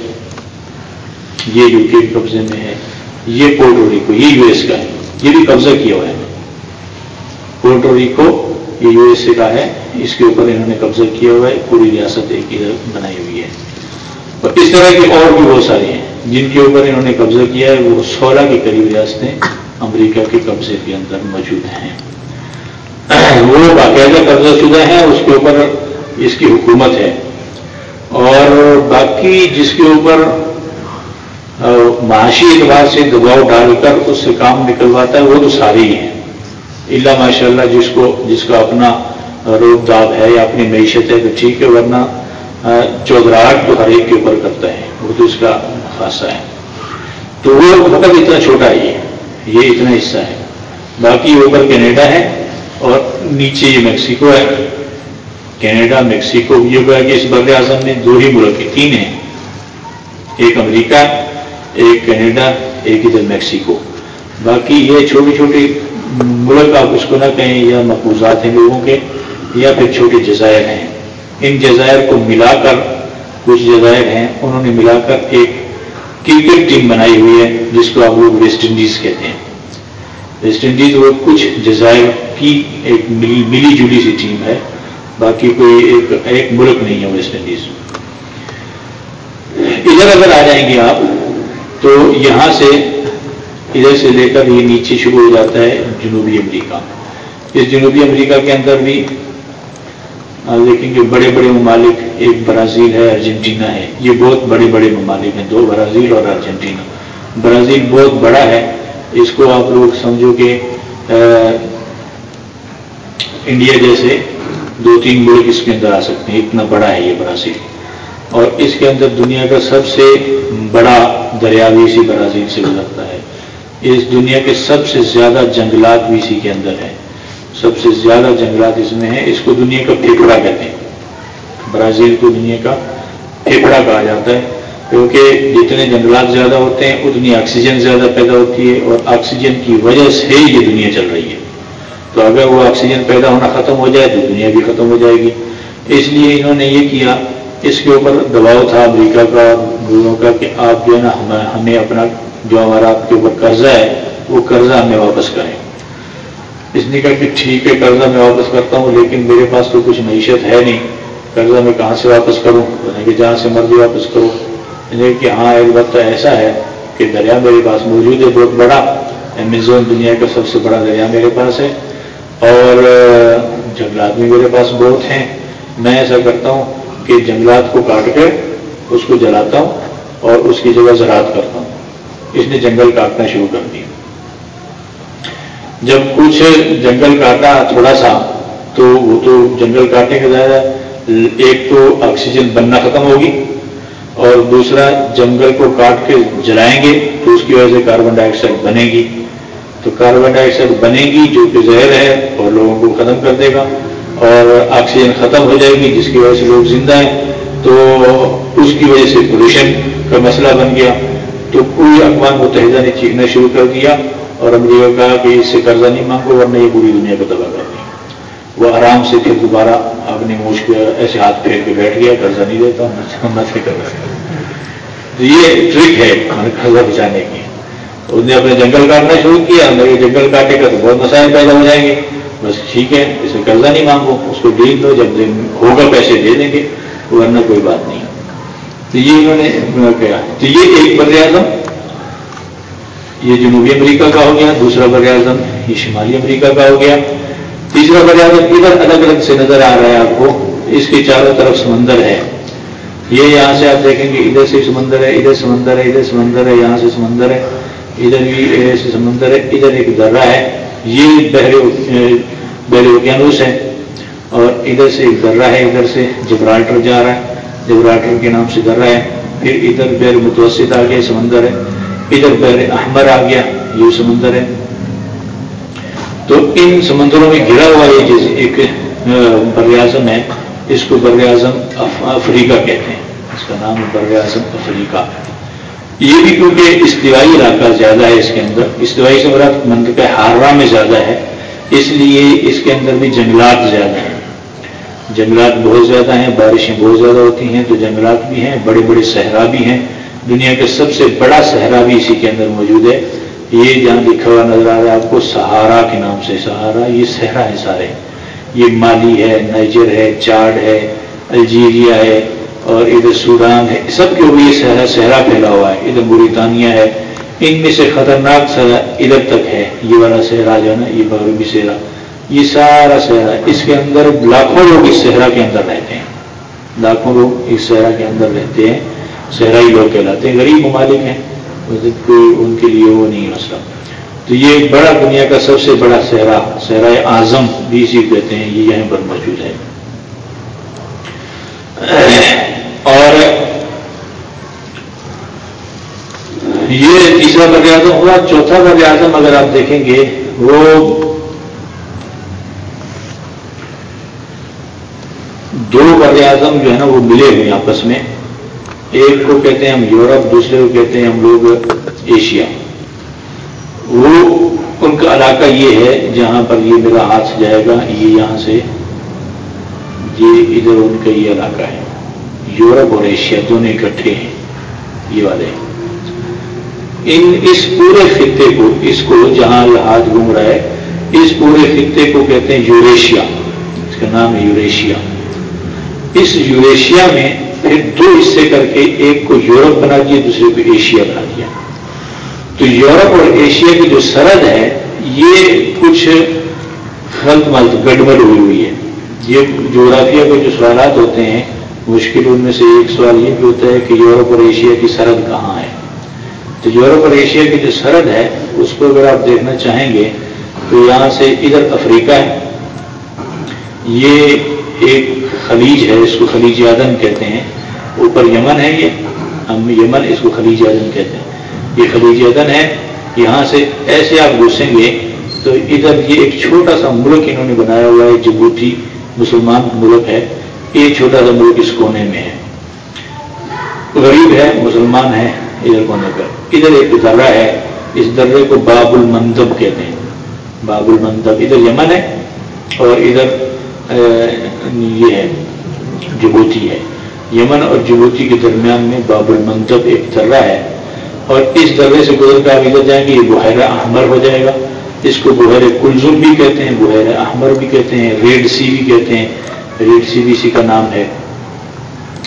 یہ یو کے قبضے میں ہے۔ یہ پورٹو ریکو، یہ یو ایس کا ہے۔ یہ بھی قبضہ کیا ہوا ہے۔ پورٹو ریکو، یہ یو ایس اے کا ہے۔ اس کے اوپر انہوں نے قبضہ کیا ہوا ہے، پوری ریاست ایک ادھر بنائی ہوئی ہے۔ اور اس طرح کی اور بھی بہت ساری ہیں۔ جن کے اوپر انہوں نے قبضہ کیا ہے، وہ سولہ کے قریب ریاستیں امریکہ کے قبضے کے اندر موجود ہیں۔ وہ باقاعدہ قبضہ شدہ ہیں، اس کے اوپر اس کی حکومت ہے۔ اور باقی جس کے اوپر معاشی اعتبار سے دباؤ ڈال کر اس سے کام نکلواتا ہے، وہ تو سارے ہی ہیں۔ اللہ ماشاء اللہ جس کو، جس کا اپنا روب داب ہے یا اپنی معیشت ہے تو ٹھیک ہے، ورنہ چودراہٹ تو ہر ایک کے اوپر کرتا ہے وہ تو اس کا خاصا ہے۔ تو وہ مطلب اتنا چھوٹا ہے، یہ اتنا حصہ ہے۔ باقی اوپر کینیڈا ہے اور نیچے یہ میکسیکو ہے۔ کینیڈا، میکسیکو، یہ ہوا کہ اس بر اعظم میں دو ہی ملک تین ہیں۔ ایک امریکہ، ایک کینیڈا، ایک ادھر میکسیکو۔ باقی یہ چھوٹی چھوٹی ملک آپ اس کو نہ کہیں یا مقبوضات ہیں لوگوں کے، یا پھر چھوٹے جزائر ہیں۔ ان جزائر کو ملا کر، کچھ جزائر ہیں، انہوں نے ملا کر ایک کرکٹ ٹیم بنائی ہوئی ہے، جس کو آپ لوگ ویسٹ انڈیز کہتے ہیں۔ ویسٹ انڈیز وہ کچھ جزائر کی ایک ملی جلی سی ٹیم ہے، باقی کوئی ایک ایک ملک نہیں ہے ویسٹ انڈیز ادھر اگر آ جائیں گے آپ، تو یہاں سے ادھر سے لے کر یہ نیچے شروع ہو جاتا ہے جنوبی امریکہ۔ اس جنوبی امریکہ کے اندر بھی آپ دیکھیں گے بڑے بڑے ممالک، ایک برازیل ہے، ارجنٹینا ہے۔ یہ بہت بڑے بڑے ممالک ہیں، دو برازیل اور ارجنٹینا۔ برازیل بہت بڑا ہے۔ اس کو آپ لوگ سمجھو کہ انڈیا جیسے دو تین ملک اس کے اندر آ سکتے ہیں۔ اتنا بڑا ہے یہ برازیل۔ اور اس کے اندر دنیا کا سب سے بڑا دریا بھی اسی برازیل سے گزرتا ہے۔ اس دنیا کے سب سے زیادہ جنگلات بھی اسی کے اندر ہیں۔ سب سے زیادہ جنگلات اس میں ہیں، اس کو دنیا کا پھیپڑا کہتے ہیں۔ برازیل کو دنیا کا پھیپڑا کہا جاتا ہے، کیونکہ جتنے جنگلات زیادہ ہوتے ہیں، اتنی آکسیجن زیادہ پیدا ہوتی ہے اور آکسیجن کی وجہ سے ہی یہ دنیا چل رہی ہے۔ تو اگر وہ آکسیجن پیدا ہونا ختم ہو جائے تو دنیا بھی ختم ہو جائے گی۔ اس لیے انہوں نے یہ کیا، اس کے اوپر دباؤ تھا امریکہ کا لوگوں کا کہ آپ جو ہے نا ہمیں اپنا جو ہمارا آپ کے اوپر قرضہ ہے، وہ قرضہ ہمیں واپس کریں۔ اس نے کہا کہ ٹھیک ہے، قرضہ میں واپس کرتا ہوں، لیکن میرے پاس تو کچھ معیشت ہے نہیں۔ قرضہ میں کہاں سے واپس کروں؟ کہ جہاں سے مرضی واپس کروں کہ ہاں ایک وقت ایسا ہے کہ دریا میرے پاس موجود ہے، بہت بڑا۔ امیزون دنیا کا سب سے بڑا دریا میرے پاس ہے۔ اور، جنگلات بھی میرے پاس بہت ہیں۔ میں ایسا کرتا ہوں کہ جنگلات کو کاٹ کر اس کو جلاتا ہوں اور اس کی جگہ زراعت کرتا ہوں۔ اس نے جنگل کاٹنا شروع کر دیا۔ جب کچھ جنگل کاٹا تھوڑا سا، تو وہ تو جنگل کاٹنے کے زیادہ ایک تو آکسیجن بننا ختم ہوگی اور دوسرا جنگل کو کاٹ کے جلائیں گے، تو اس کی وجہ سے کاربن ڈائی آکسائڈ بنے گی۔ تو کاربن ڈائی آکسائڈ بنے گی، جو کہ زہر ہے اور لوگوں کو ختم کر دے گا اور آکسیجن ختم ہو جائے گی، جس کی وجہ سے لوگ زندہ ہیں۔ تو اس کی وجہ سے پولوشن کا مسئلہ بن گیا۔ تو پوری اقوام متحدہ نے چیخنا شروع کر دیا۔ اور امریکہ کہا کہ اس سے قرضہ نہیں مانگو ورنہ یہ پوری دنیا کو تباہ کر دیا وہ آرام سے پھر دوبارہ اپنی موش کے ایسے ہاتھ پھیر کے بیٹھ گیا، قرضہ نہیں دیتا ہوں تو یہ ٹرک ہے قرضہ بچانے کی۔ اس نے اپنے جنگل کاٹنا شروع کیا میرے جنگل کاٹے گا تو بہت مسائل پیدا ہو جائیں گے۔ بس ٹھیک ہے اسے قرضہ نہیں مانگو، اس کو ڈیل دو، جب ہوگا پیسے دے دیں گے، ورنہ کوئی بات نہیں۔ تو یہ انہوں نے کہا۔ تو یہ ایک بر اعظم یہ جنوبی امریکہ کا ہو گیا، دوسرا بر اعظم یہ شمالی امریکہ کا ہو گیا۔ تیسرا بر اعظم ادھر الگ الگ سے نظر آ رہا ہے آپ کو، اس کے چاروں طرف سمندر ہے۔ یہ یہاں سے آپ دیکھیں گے، ادھر سے سمندر ہے، ادھر سمندر ہے، ادھر سمندر ہے، یہاں سے سمندر ہے، ادھر بھی سمندر ہے، ادھر ایک درہ ہے۔ یہ بحر بحر اوکیانوس ہے اور ادھر سے ایک درہ ہے، ادھر سے جبرالٹر جا رہا ہے۔ جبرالٹر کے نام سے درہ ہے، پھر ادھر بحر متوسط آ گیا سمندر ہے۔ ادھر بحر احمر آ گیا یہ سمندر ہے تو ان سمندروں میں گھرا ہوا یہ جیسے ایک بر اعظم ہے اس کو بر اعظم افریقہ کہتے ہیں اس کا نام ہے بر اعظم افریقہ یہ بھی کیونکہ استوائی علاقہ زیادہ ہے اس کے اندر استوائی سے بڑا منطقہ ہاروا میں زیادہ ہے اس لیے اس کے اندر بھی جنگلات زیادہ ہیں جنگلات بہت زیادہ ہیں بارشیں بہت زیادہ ہوتی ہیں تو جنگلات بھی ہیں بڑے بڑے صحرا بھی ہیں دنیا کا سب سے بڑا صحرا بھی اسی کے اندر موجود ہے۔ یہ جہاں لکھا ہوا نظر آ رہا ہے آپ کو، سہارا کے نام سے سہارا۔ یہ صحرا ہے سارے۔ یہ مالی ہے، نائجر ہے چاڈ ہے، الجیریا ہے اور ادھر سوڈان ہے۔ سب کے اوپر یہ صحرا صحرا پھیلا ہوا ہے۔ ادھر موریتانیہ ہے۔ ان میں سے خطرناک صحرا ادھر تک ہے۔ یہ والا صحرا جو ہے نا، یہ مغربی صحرا۔ یہ سارا صحرا اس کے اندر لاکھوں لوگ اس صحرا کے اندر رہتے ہیں۔ لاکھوں لوگ اس صحرا کے اندر رہتے ہیں۔ صحرائی لوگ کہلاتے ہیں۔ غریب ممالک ہیں کوئی ان کے لیے وہ نہیں مسئلہ۔ تو یہ بڑا دنیا کا سب سے بڑا صحرا صحرا اعظم بھی اسی کہتے ہیں، یہ یہیں پر موجود ہے۔ اور یہ تیسرا بر اعظم ہوا، چوتھا بر اعظم اگر آپ دیکھیں گے، وہ دو بر اعظم جو ہے نا، وہ ملے ہوئے آپس میں۔ ایک کو کہتے ہیں ہم یورپ، دوسرے کو کہتے ہیں ہم لوگ ایشیا۔ وہ ان کا علاقہ یہ ہے جہاں پر یہ میرا ہاتھ جائے گا، یہ یہاں سے یہ ادھر ان کا یہ علاقہ ہے۔ یورپ اور ایشیا دونوں اکٹھے ہیں۔ یہ والے ان اس پورے خطے کو، اس کو جہاں یہ ہاتھ گھوم رہا ہے، اس پورے خطے کو کہتے ہیں یوریشیا۔ اس کا نام ہے یوریشیا۔ اس یوریشیا میں پھر دو حصے کر کے ایک کو یورپ بنا دیا، دوسرے کو ایشیا بنا دیا۔ تو یورپ اور ایشیا کی جو سرحد ہے، یہ کچھ خلط ملط گڑبڑ ہوئی ہوئی ہے۔ یہ جغرافیہ کے جو سوالات ہوتے ہیں، مشکل ان میں سے ایک سوال یہ بھی ہوتا ہے کہ یورپ اور ایشیا کی سرحد کہاں ہے۔ تو یورپ اور ایشیا کی جو سرحد ہے، اس کو اگر آپ دیکھنا چاہیں گے، تو یہاں سے ادھر افریقہ ہے۔ یہ ایک خلیج ہے، اس کو خلیج آدم کہتے ہیں۔ اوپر یمن ہے یہ، ہم یمن اس کو خلیج آدم کہتے ہیں۔ یہ خلیج عدن ہے، یہاں سے ایسے آپ گھسیں گے تو ادھر یہ ایک چھوٹا سا ملک انہوں نے بنایا ہوا ہے، جبوتی مسلمان ملک ہے۔ یہ چھوٹا سا ملک اس کونے میں ہے۔ غریب ہے، مسلمان ہے ادھر کونے پر۔ ادھر ایک درہ ہے، اس درے کو باب المندب کہتے ہیں۔ باب المندب ادھر یمن ہے اور ادھر یہ ہے، جبوتی ہے۔ یمن اور جبوتی کے درمیان میں باب المندب ایک درہ ہے اور اس درے سے گزر کر آپ ادھر جائیں گے، یہ بحیرہ احمر ہو جائے گا۔ اس کو بحیر کلزم بھی کہتے ہیں بحیر احمر بھی کہتے ہیں، ریڈ سی بھی کہتے ہیں۔ ریڈ سی بھی اسی کا نام ہے۔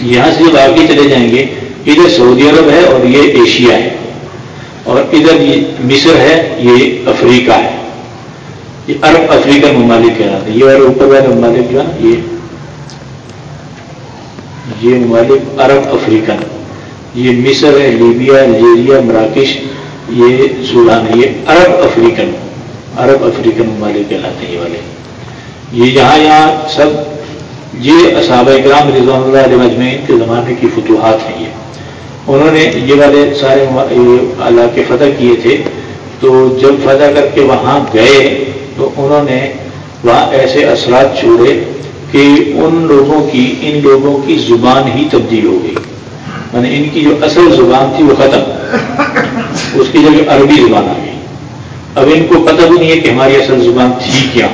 یہاں سے جب آگے چلے جائیں گے، ادھر سعودی عرب ہے اور یہ ایشیا ہے۔ اور ادھر یہ مصر ہے، یہ افریقہ ہے۔ یہ عرب افریقن ممالک کہلاتے ہیں یہ والے اوپر والے ممالک جو ہے یہ یہ ممالک عرب افریقن یہ مصر ہے، لیبیا الجیریا مراکش، یہ سودان ہے، یہ عرب افریقن عرب افریقن ممالک کہلاتے ہیں یہ والے۔ یہ یہاں یہاں سب یہ اصحاب اکرام رضوان اللہ علیہ مجمعین کے زمانے کی فتوحات ہیں یہ۔ انہوں نے یہ والے سارے علاقے فتح کیے تھے۔ تو جب فتح کر کے وہاں گئے تو انہوں نے وہاں ایسے اثرات چھوڑے کہ ان لوگوں کی، ان لوگوں کی زبان ہی تبدیل ہو گئی۔ یعنی ان کی جو اصل زبان تھی وہ ختم۔ اس کی جگہ عربی زبان آ گئی۔ اب ان کو پتہ بھی نہیں ہے کہ ہماری اصل زبان تھی کیا۔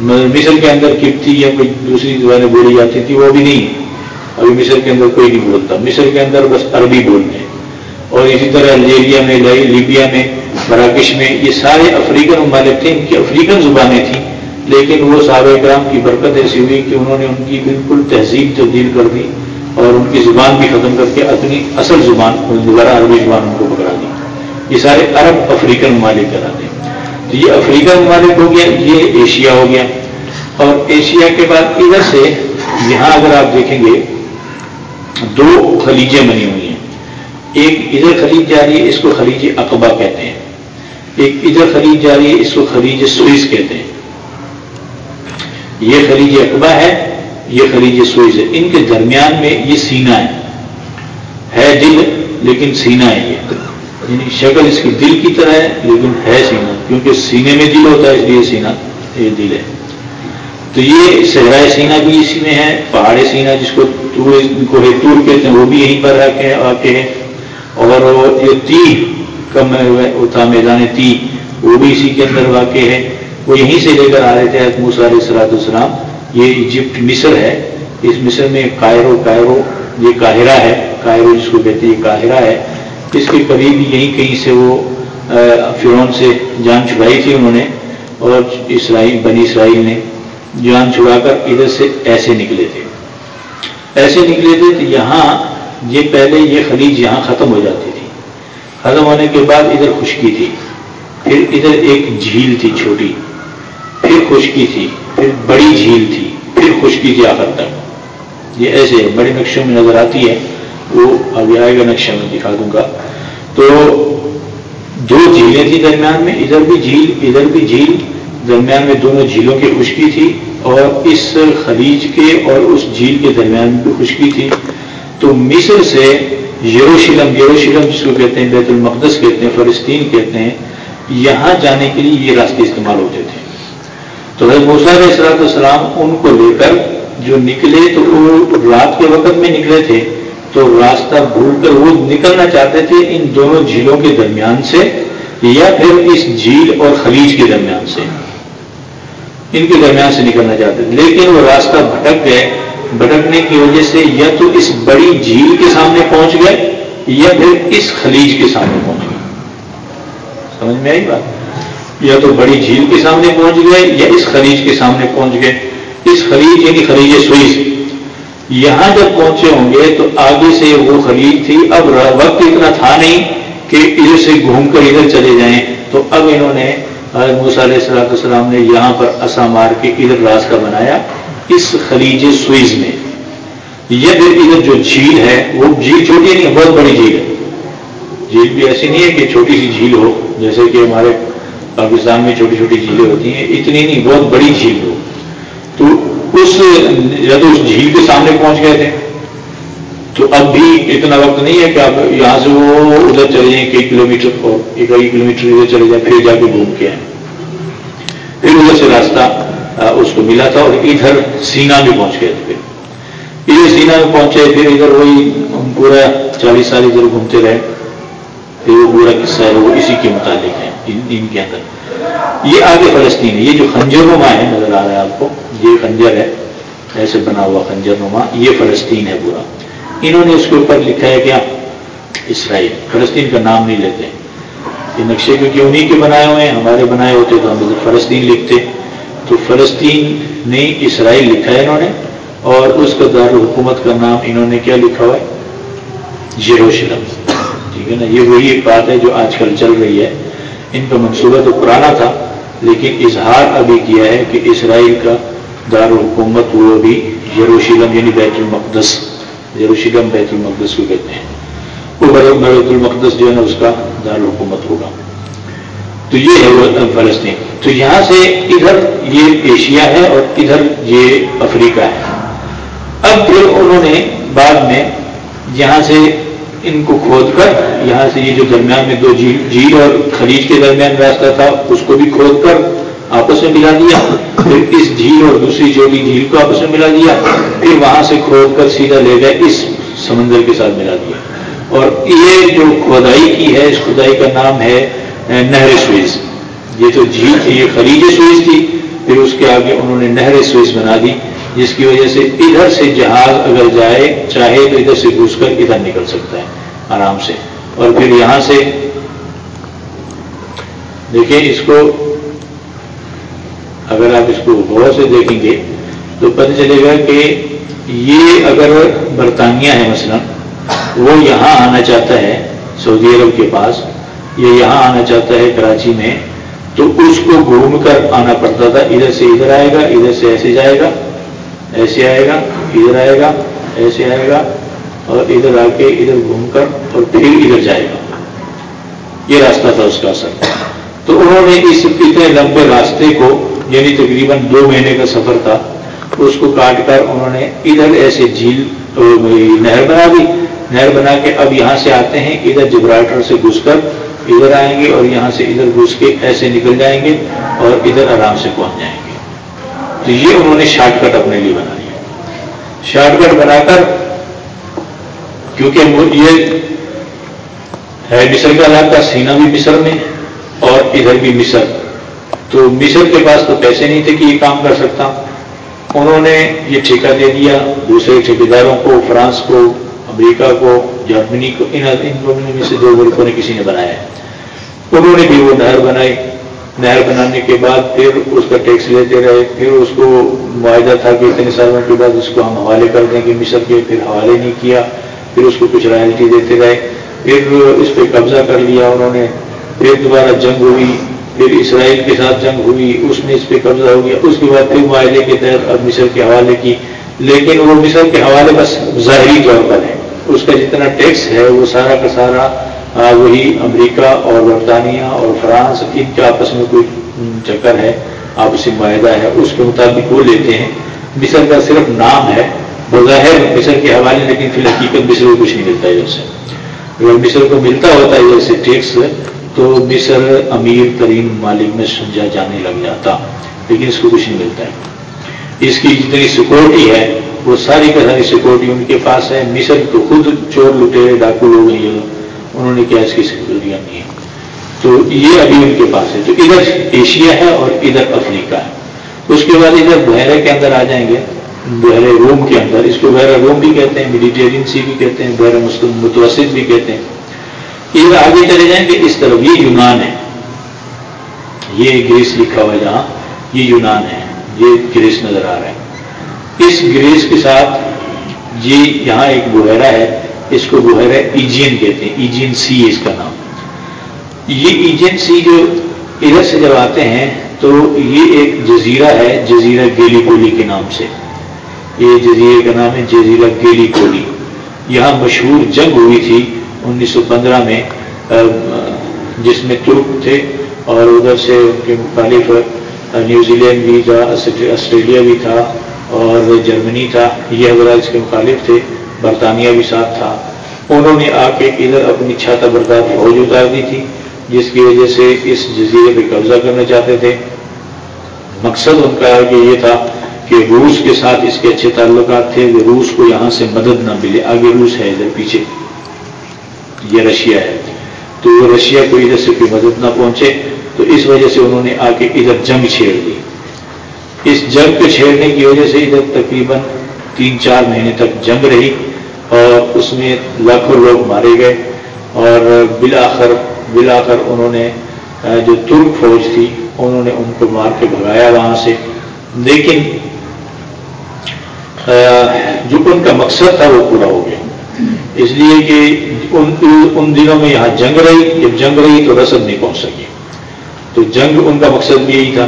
مصر کے اندر کپتی یا کوئی دوسری زبانیں بولی جاتی تھی وہ بھی نہیں۔ ابھی مصر کے اندر کوئی نہیں بولتا۔ مصر کے اندر بس عربی بولتے ہیں۔ اور اسی طرح الجیریا میں لیبیا میں مراکش میں یہ سارے افریقن ممالک تھے، ان کی افریقن زبانیں تھیں، لیکن وہ صحابہ اکرام کی برکت ایسی ہوئی کہ انہوں نے ان کی بالکل تہذیب تبدیل کر دی اور ان کی زبان بھی ختم کر کے اپنی اصل زبان، دوبارہ عربی زبان ان کو پکڑا دی۔ یہ سارے عرب افریقن ممالک کراتے ہیں۔ تو یہ افریقہ ممالک ہو گیا، یہ ایشیا ہو گیا۔ اور ایشیا کے بعد ادھر سے یہاں اگر آپ دیکھیں گے، دو خلیجیں بنی ہوئی ہیں۔ ایک ادھر خلیج جا رہی ہے، اس کو خلیج اقبا کہتے ہیں۔ ایک ادھر خلیج جا رہی ہے، اس کو خلیج سوئس کہتے ہیں۔ یہ خلیج اقبا ہے، یہ خلیج سوئز ہے۔ ان کے درمیان میں یہ سینا ہے۔ ہے دل، لیکن سینا ہے یہ۔ یعنی شکل اس کی دل کی طرح ہے، لیکن ہے سینا کیونکہ سینے میں دل ہوتا ہے، اس لیے سینا یہ دل ہے۔ تو یہ صحرائے سینا بھی اسی میں ہے پہاڑی سینا جس کو تور تور کہتے ہیں، وہ بھی یہیں پر آتے ہیں اور یہ تی کم تھا میدان تی وہ بھی اسی کے اندر واقع ہے۔ وہ یہیں سے لے کر آ رہے تھے موسا علیہ السلاط السلام۔ یہ ایجپٹ مصر ہے۔ اس مصر میں کائرو کائرو، یہ قاہرہ ہے۔ کائرو جس کو کہتے ہیں، یہ قاہرہ ہے۔ اس کے قریب یہیں کہیں سے وہ فرون سے جان چھڑائی تھی انہوں نے۔ اور اسرائیل، بنی اسرائیل نے جان چھڑا کر ادھر سے ایسے نکلے تھے۔ ایسے نکلے تھے تو یہاں یہ پہلے یہ خلیج یہاں ختم ہو جاتی۔ ختم ہونے کے بعد ادھر خشکی تھی، پھر ادھر ایک جھیل تھی چھوٹی، پھر خشکی تھی، پھر بڑی جھیل تھی، پھر خشکی تھی آخر تک۔ یہ ایسے بڑے نقشوں میں نظر آتی ہے۔ وہ ابھی آئے گا نقشہ میں دکھا دوں گا۔ تو دو جھیلیں تھیں درمیان میں، ادھر بھی جھیل، ادھر بھی جھیل۔ درمیان میں دونوں جھیلوں کی خشکی تھی اور اس خلیج کے اور اس جھیل کے درمیان بھی خشکی تھی۔ تو مصر سے یروشلم یروشلم جس کو کہتے ہیں، بیت المقدس کہتے ہیں، فلسطین کہتے ہیں، یہاں جانے کے لیے یہ راستے استعمال ہوتے تھے۔ تو حضرت علیہ السلاط السلام ان کو لے کر جو نکلے تو وہ رات کے وقت میں نکلے تھے، تو راستہ بھول کر وہ نکلنا چاہتے تھے ان دونوں جھیلوں کے درمیان سے یا پھر اس جھیل اور خلیج کے درمیان سے۔ ان کے درمیان سے نکلنا چاہتے تھے، لیکن وہ راستہ بھٹک گئے۔ بھٹکنے کی وجہ سے یا تو اس بڑی جھیل کے سامنے پہنچ گئے یا پھر اس خلیج کے سامنے پہنچ گئے۔ سمجھ میں آئی بات؟ یا تو بڑی جھیل کے سامنے پہنچ گئے یا اس خلیج کے سامنے پہنچ گئے۔ اس خلیج یعنی خلیج سوئس۔ یہاں جب پہنچے ہوں گے تو آگے سے وہ خلیج تھی۔ اب وقت اتنا تھا نہیں کہ ادھر سے گھوم کر ادھر چلے جائیں۔ تو اب انہوں نے موسیٰ علیہ السلام نے یہاں پر اصا مار کے ادھر راستہ بنایا۔ اس خلیج سوئز میں۔ یہ پھر ادھر جو جھیل ہے، وہ جھیل چھوٹی نہیں بہت بڑی جھیل ہے۔ جھیل بھی ایسی نہیں ہے کہ چھوٹی سی جھیل ہو، جیسے کہ ہمارے پاکستان میں چھوٹی چھوٹی جھیلیں ہوتی ہیں، اتنی نہیں، بہت بڑی جھیل ہو۔ تو اس یا تو اس جھیل کے سامنے پہنچ گئے تھے۔ تو اب بھی اتنا وقت نہیں ہے کہ آپ یہاں سے وہ ادھر چلے جائیں، کئی کلو میٹر اور ایک کلو میٹر ادھر چلے جائیں، پھر جا کے گھوم کے آئیں۔ پھر ادھر سے راستہ اس کو ملا تھا اور ادھر سینا بھی پہنچ گئے تھے۔ ادھر سینا میں پہنچے پھر ادھر وہی پورا چالیس سال ادھر گھومتے رہے۔ پھر وہ پورا قصہ ہے، وہ اسی کے متعلق ہے، ان کے اندر۔ یہ آگے فلسطین ہے، یہ جو خنجر نما ہے، نظر آ رہا ہے آپ کو، یہ خنجر ہے، ایسے بنا ہوا خنجر نما یہ فلسطین ہے پورا۔ انہوں نے اس کے اوپر لکھا ہے کیا ہاں، اسرائیل، فلسطین کا نام نہیں لیتے۔ یہ نقشے کیونکہ انہیں کے بنائے ہوئے ہیں، ہمارے بنائے ہوتے تو ہم فلسطین لکھتے۔ تو فلسطین نے اسرائیل لکھا ہے انہوں نے، اور اس کا دارالحکومت کا نام انہوں نے کیا لکھا ہوا ہے؟ یروشلم۔ ٹھیک ہے نا؟ یہ وہی ایک بات ہے جو آج کل چل رہی ہے۔ ان کا منصوبہ تو پرانا تھا، لیکن اظہار ابھی کیا ہے کہ اسرائیل کا دارالحکومت وہ ابھی یروشلم یعنی بیت المقدس۔ یروشلم بیت المقدس کو کہتے ہیں۔ وہ بیت المقدس جو ہے نا، اس کا دارالحکومت ہوگا تو یہ ہے فلسطین۔ تو یہاں سے ادھر یہ ایشیا ہے اور ادھر یہ افریقہ ہے۔ اب پھر انہوں نے بعد میں یہاں سے ان کو کھود کر یہاں سے یہ جو درمیان میں دو جی- جھیل اور خلیج کے درمیان راستہ تھا، اس کو بھی کھود کر آپس میں ملا دیا۔ پھر اس جھیل اور دوسری جو بھی جھیل کو آپس میں ملا دیا۔ پھر وہاں سے کھود کر سیدھا لے گئے، اس سمندر کے ساتھ ملا دیا۔ اور یہ جو کھدائی کی ہے، اس کھدائی کا نام ہے نہر سوئز یہ تو جھیل تھی، یہ خلیج سوئز تھی، پھر اس کے آگے انہوں نے نہر سوئز بنا دی، جس کی وجہ سے ادھر سے جہاز اگر جائے، چاہے تو ادھر سے گھس کر ادھر نکل سکتا ہے، آرام سے۔ اور پھر یہاں سے، دیکھیں اس کو، اگر آپ اس کو غور سے دیکھیں گے تو پتہ چلے گا کہ یہ اگر برطانیہ ہے مثلا، وہ یہاں آنا چاہتا ہے، سعودی عرب کے پاس یا یہاں آنا چاہتا ہے کراچی میں، تو اس کو گھوم کر آنا پڑتا تھا، ادھر سے ادھر آئے گا، ادھر سے ایسے جائے گا، ایسے آئے گا، ادھر آئے گا، ایسے آئے گا، اور ادھر آ کے ادھر گھوم کر اور پھر ادھر جائے گا۔ یہ راستہ تھا اس کا اثر تو انہوں نے اس اتنے لمبے راستے کو یعنی تقریباً دو مہینے کا سفر تھا، اس کو کاٹ کر انہوں نے ادھر ایسے جھیل نہر بنا دی۔ نہر بنا کے اب یہاں سے آتے ہیں، ادھر جبرائٹر سے گھس کر ادھر آئیں گے اور یہاں سے ادھر گھس کے ایسے نکل جائیں گے اور ادھر آرام سے پہنچ جائیں گے۔ تو یہ انہوں نے شارٹ کٹ اپنے لیے بنا لیا۔ شارٹ کٹ بنا کر کیونکہ یہ ہے مصر کا علاقہ، سینا بھی مصر میں اور ادھر بھی مصر۔ تو مصر کے پاس تو پیسے نہیں تھے کہ یہ کام کر سکتا۔ انہوں نے یہ ٹھیکہ دے دیا دوسرے ٹھیکیداروں کو، فرانس کو، امریکہ کو جرمنی کو ان دونوں میں سے دو ملکوں نے کسی نے بنایا ہے۔ انہوں نے بھی وہ نہر بنائی۔ نہر بنانے کے بعد پھر اس کا ٹیکس لیتے رہے۔ پھر اس کو معاہدہ تھا کہ اتنے سالوں کے بعد اس کو ہم حوالے کر دیں گے مصر کے۔ پھر حوالے نہیں کیا۔ پھر اس کو کچھ رائلٹی دیتے رہے۔ پھر اس پہ قبضہ کر لیا انہوں نے۔ پھر دوبارہ جنگ ہوئی۔ پھر اسرائیل کے ساتھ جنگ ہوئی۔ اس میں اس پہ قبضہ ہو گیا۔ اس کے بعد پھر معاہدے کے تحت اب مصر کے حوالے کی۔ لیکن وہ مصر کے حوالے بس ظاہری طور پر ہے۔ اس کا جتنا ٹیکس ہے، وہ سارا کا سارا وہی امریکہ اور برطانیہ اور فرانس، ان کے آپس میں کوئی چکر ہے آپسی معاہدہ ہے، اس کے مطابق وہ لیتے ہیں۔ مصر کا صرف نام ہے، بظاہر مصر کے حوالے، لیکن فی الحقیقت مصر کو کچھ نہیں ملتا ہے سے۔ اگر مصر کو ملتا ہوتا ہے جیسے ٹیکس، تو مصر امیر ترین ممالک میں سمجھا جانے لگ جاتا، لیکن اس کو کچھ نہیں ملتا ہے۔ اس کی جتنی سیکورٹی ہے، وہ ساری کا ساری سیکورٹی ان کے پاس ہے۔ مصر تو خود چور لٹے ڈاکو لوگ ہیں۔ انہوں نے کیا اس کی سیکورٹیاں نہیں ہے؟ تو یہ ابھی ان کے پاس ہے۔ تو ادھر ایشیا ہے اور ادھر افریقہ ہے۔ اس کے بعد ادھر بحیرے کے اندر آ جائیں گے۔ بحر روم کے اندر۔ اس کو بحر روم بھی کہتے ہیں میڈیٹیرین سی بھی کہتے ہیں بحر متوسط بھی کہتے ہیں۔ ادھر آگے چلے جائیں گے، اس طرف یہ یونان ہے۔ یہ گریس لکھا ہوا ہے جہاں، یہ یونان ہے۔ یہ گریس نظر آ رہا ہے اس گریس کے ساتھ یہ یہاں ایک بحیرہ ہے، اس کو بحیرہ ایجین کہتے ہیں، ایجین سی اس کا نام۔ یہ ایجین سی جو ادھر سے جب آتے ہیں تو یہ ایک جزیرہ ہے، جزیرہ گیلی کولی کے نام سے۔ یہ جزیرے کا نام ہے جزیرہ گیلی کولی۔ یہاں مشہور جنگ ہوئی تھی انیس سو پندرہ میں جس میں ترک تھے اور ادھر سے ان کے مخالف نیوزی لینڈ بھی تھا، آسٹریلیا بھی تھا اور جرمنی تھا، یہ حضرات اس کے مخالف تھے، برطانیہ بھی ساتھ تھا۔ انہوں نے آ کے ادھر اپنی چھاتا بردار فوج اتار دی تھی، جس کی وجہ سے اس جزیرے پہ قبضہ کرنا چاہتے تھے۔ مقصد ان کا آگے یہ تھا کہ روس کے ساتھ اس کے اچھے تعلقات تھے، کہ روس کو یہاں سے مدد نہ ملے۔ آگے روس ہے، ادھر پیچھے۔ یہ رشیا ہے۔ تو رشیا کو ادھر سے کوئی مدد نہ پہنچے۔ تو اس وجہ سے انہوں نے آ کے ادھر جنگ چھیڑ دی۔ اس جنگ کو چھیڑنے کی وجہ سے ادھر تقریباً تین چار مہینے تک جنگ رہی اور اس میں لاکھوں لوگ مارے گئے اور بالآخر بالآخر انہوں نے جو ترک فوج تھی، انہوں نے ان کو مار کے بھگایا وہاں سے۔ لیکن جو ان کا مقصد تھا وہ پورا ہو گیا۔ اس لیے کہ ان دنوں میں یہاں جنگ رہی۔ جب جنگ رہی تو رسد نہیں پہنچ سکی۔ تو جنگ ان کا مقصد بھی یہی تھا۔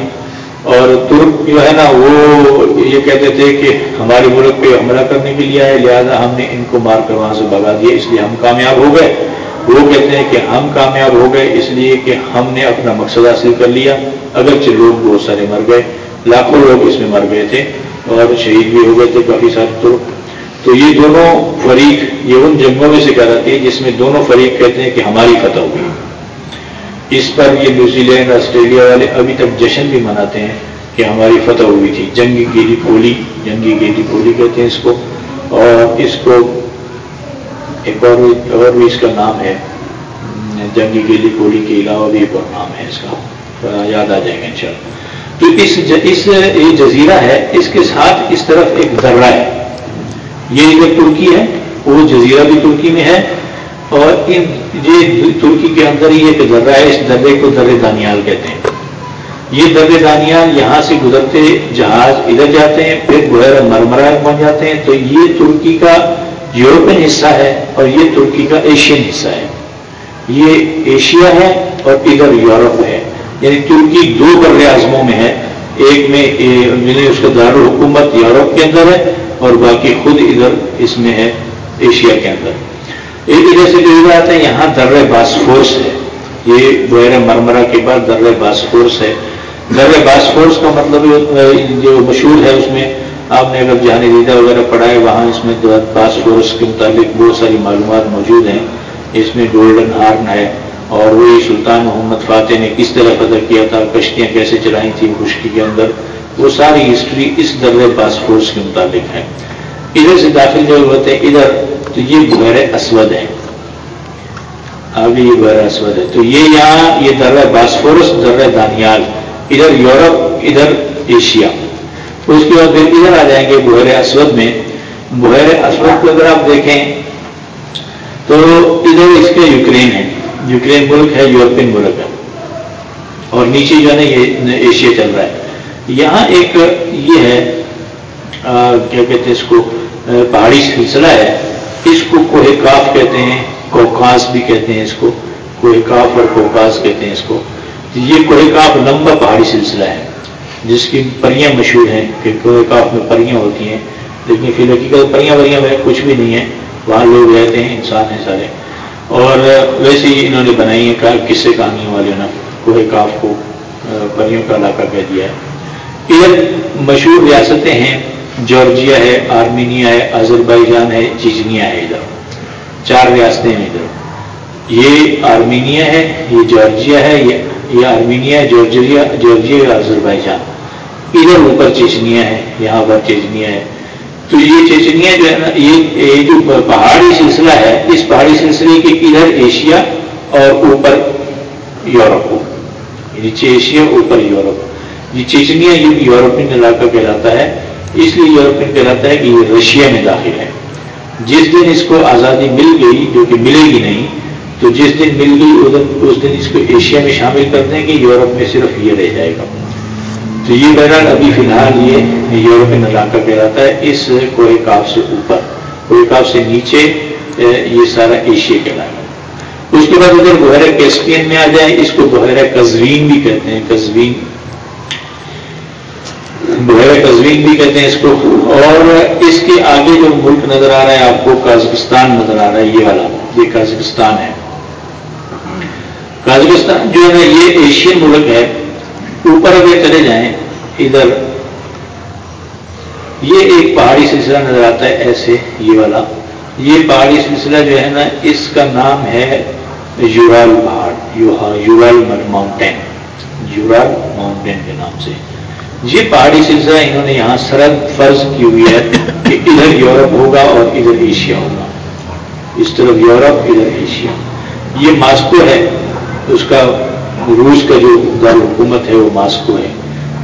اور ترک جو ہے نا، وہ یہ کہتے تھے کہ ہمارے ملک پہ حملہ کرنے کے لیے آئے، لہٰذا ہم نے ان کو مار کر وہاں سے بگا دیا، اس لیے ہم کامیاب ہو گئے۔ وہ کہتے ہیں کہ ہم کامیاب ہو گئے، اس لیے کہ ہم نے اپنا مقصد حاصل کر لیا۔ اگرچہ لوگ بہت سارے مر گئے، لاکھوں لوگ اس میں مر گئے تھے اور شہید بھی ہو گئے تھے کافی سارے ترک تو یہ دونوں فریق، یہ ان جنگوں میں سے کہلاتی ہے جس میں دونوں فریق کہتے ہیں کہ ہماری فتح ہوئی اس پر یہ نیوزی لینڈ آسٹریلیا والے ابھی تک جشن بھی مناتے ہیں کہ ہماری فتح ہوئی تھی۔ جنگی گیلی کولی جنگی گیلی کولی کہتے ہیں اس کو۔ اور اس کو ایک اور اور بھی اس کا نام ہے۔ جنگی گیلی کولی کے علاوہ بھی ایک اور نام ہے اس کا۔ یاد آ جائیں گے ان شاء اللہ تو اس اس یہ جزیرہ ہے۔ اس کے ساتھ اس طرف ایک درہ ہے۔ یہ ادھر ترکی ہے۔ وہ جزیرہ بھی ترکی میں ہے۔ اور ان یہ ترکی کے اندر ہی ایک درہ ہے، اس درے کو در دانیال کہتے ہیں۔ یہ در دانیال یہاں سے گزرتے جہاز ادھر جاتے ہیں، پھر گہر مرمرا بن جاتے ہیں۔ تو یہ ترکی کا یورپین حصہ ہے اور یہ ترکی کا ایشین حصہ ہے۔ یہ ایشیا ہے اور ادھر یورپ ہے۔ یعنی ترکی دو بر اعظموں میں ہے۔ ایک میں یعنی اس کا دارالحکومت یورپ کے اندر ہے اور باقی خود ادھر اس میں ہے ایشیا کے اندر۔ ایک وجہ سے جو بات ہے، یہاں در باسفورس ہے۔ یہ بحیر مرمرا کے بعد در باسفورس ہے۔ در باسفورس کا مطلب جو مشہور ہے اس میں، آپ نے اگر جہانی دیدہ وغیرہ پڑھا ہے وہاں اس میں باسفورس کے متعلق بہت ساری معلومات موجود ہیں۔ اس میں گولڈن ہارن ہے اور وہی سلطان محمد فاتح نے کس طرح فتح کیا تھا، کشتیاں کیسے چلائی تھیں خشکی کے اندر، وہ ساری ہسٹری اس در باسفورس کے متعلق ہے۔ ادھر سے داخل جو ہوتے ہیں ادھر تو یہ بحیر اسود ہے آگے یہ بحیر اسود ہے تو یہ یہاں، یہ در باسفورس، در دانیال، ادھر یورپ، ادھر ایشیا۔ اس کے بعد پھر ادھر آ جائیں گے بحیر اسود میں۔ بحیر اسود کو اگر آپ دیکھیں، تو ادھر اس کے یوکرین ہے۔ یوکرین ملک ہے، یورپین ملک ہے۔ اور نیچے جو ہے نا، یہ ایشیا چل رہا ہے۔ یہاں ایک یہ ہے کیا کہتے ہیں اس کو پہاڑی سلسلہ ہے۔ اس کو کوہ کاف کہتے ہیں کوکاس بھی کہتے ہیں اس کو کوہ کاف اور کوکاس کہتے ہیں اس کو۔ یہ کوہ کاف لمبا پہاڑی سلسلہ ہے، جس کی پریاں مشہور ہیں۔ کہ کوہ کاف میں پریاں ہوتی ہیں، لیکن فی الحقیقت پریاں وریاں میں کچھ بھی نہیں ہے۔ وہاں لوگ رہتے ہیں، انسان ہیں سارے۔ اور ویسے ہی انہوں نے بنائی ہے کہا کس سے کہانیوں والے نے کوہ کاف کو پریوں کا علاقہ کہہ دیا ہے۔ ادھر مشہور ریاستیں ہیں جارجیا ہے، آرمینیا ہے آزربائیجان ہے، چیچنیا ہے ادھر۔ چار ریاستیں ہیں ادھر۔ یہ آرمینیا ہے، یہ جارجیا ہے، یہ آرمینیا ہے جارجیا جارجیا آزربائیجان ادھر اوپر چیچنیا ہے، یہاں پر چیچنیا ہے۔ تو یہ چیچنیا جو ہے نا، یہ جو پہاڑی سلسلہ ہے، اس پہاڑی سلسلے کے ادھر ایشیا اور اوپر یورپ کو۔ یعنی نیچے ایشیا اوپر یورپ۔ یہ چیچنیا یہ یورپین علاقہ کہلاتا ہے اس لیے یورپین کہلاتا ہے کہ یہ رشیا میں داخل ہے۔ جس دن اس کو آزادی مل گئی جو کہ ملے گی نہیں، تو جس دن مل گئی اس دن اس کو ایشیا میں شامل کر دیں گے، یورپ میں صرف یہ رہ جائے گا۔ تو یہ بہرحال ابھی فی الحال یہ یورپین علاقہ کہلاتا ہے، اس کوہ کاف سے اوپر۔ کوہ کاف سے نیچے یہ سارا ایشیا کہلائے گا اس کے بعد اگر بحیرہ کیسپین میں آ جائے، اس کو بحیرہ قزوین بھی کہتے ہیں۔ قزوین بحیرہ قزوین بھی کہتے ہیں اس کو۔ اور اس کے آگے جو ملک نظر آ رہا ہے، آپ کو کازکستان نظر آ رہا ہے، یہ والا۔ یہ کازکستان ہے۔ کازکستان جو ہے نا یہ ایشین ملک ہے۔ اوپر اگر چلے جائیں، ادھر یہ ایک پہاڑی سلسلہ نظر آتا ہے، ایسے یہ والا۔ یہ پہاڑی سلسلہ جو ہے نا، اس کا نام ہے یورال پہاڑ یورال ماؤنٹین۔ یورال ماؤنٹین کے نام سے۔ یہ پہاڑی سلسلہ انہوں نے یہاں سرد فرض کی ہوئی ہے کہ ادھر یورپ ہوگا اور ادھر ایشیا ہوگا۔ اس طرف یورپ، ادھر ایشیا۔ یہ ماسکو ہے۔ اس کا روس کا جو دارالحکومت ہے وہ ماسکو ہے۔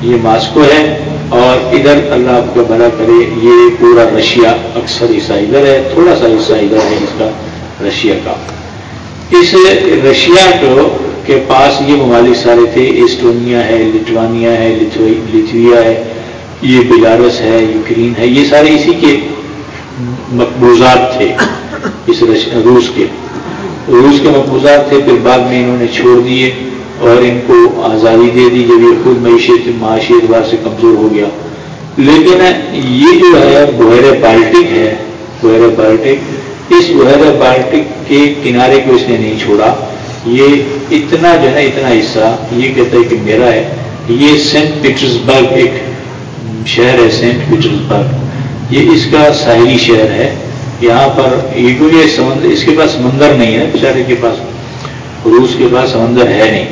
یہ ماسکو ہے اور ادھر اللہ آپ کا بڑا کرے، یہ پورا رشیا اکثر حصہ ادھر ہے، تھوڑا سا حصہ ادھر ہے اس کا رشیا کا۔ اس رشیا کو کے پاس یہ ممالک سارے تھے، ایسٹونیا ہے لٹوانیا ہے لتویا ہے، یہ بلارس ہے، یوکرین ہے، یہ سارے اسی کے مقبوضات تھے، اس روس کے۔ روس کے مقبوضات تھے، پھر بعد میں انہوں نے چھوڑ دیے اور ان کو آزادی دے دی جب یہ خود معیشت، معاشی اعتبار سے کمزور ہو گیا۔ لیکن یہ جو ہے بحیر بالٹک ہے بحیر بالٹک، اس بحیر بالٹک کے کنارے کو اس نے نہیں چھوڑا۔ یہ اتنا جو ہے، اتنا حصہ یہ کہتا ہے کہ میرا ہے، یہ سینٹ پیٹرسبرگ ایک شہر ہے، سینٹ پیٹرسبرگ یہ اس کا ساحلی شہر ہے۔ یہاں پر یہ سمندر، اس کے پاس سمندر نہیں ہے، بیچارے کے پاس، روس کے پاس سمندر ہے نہیں۔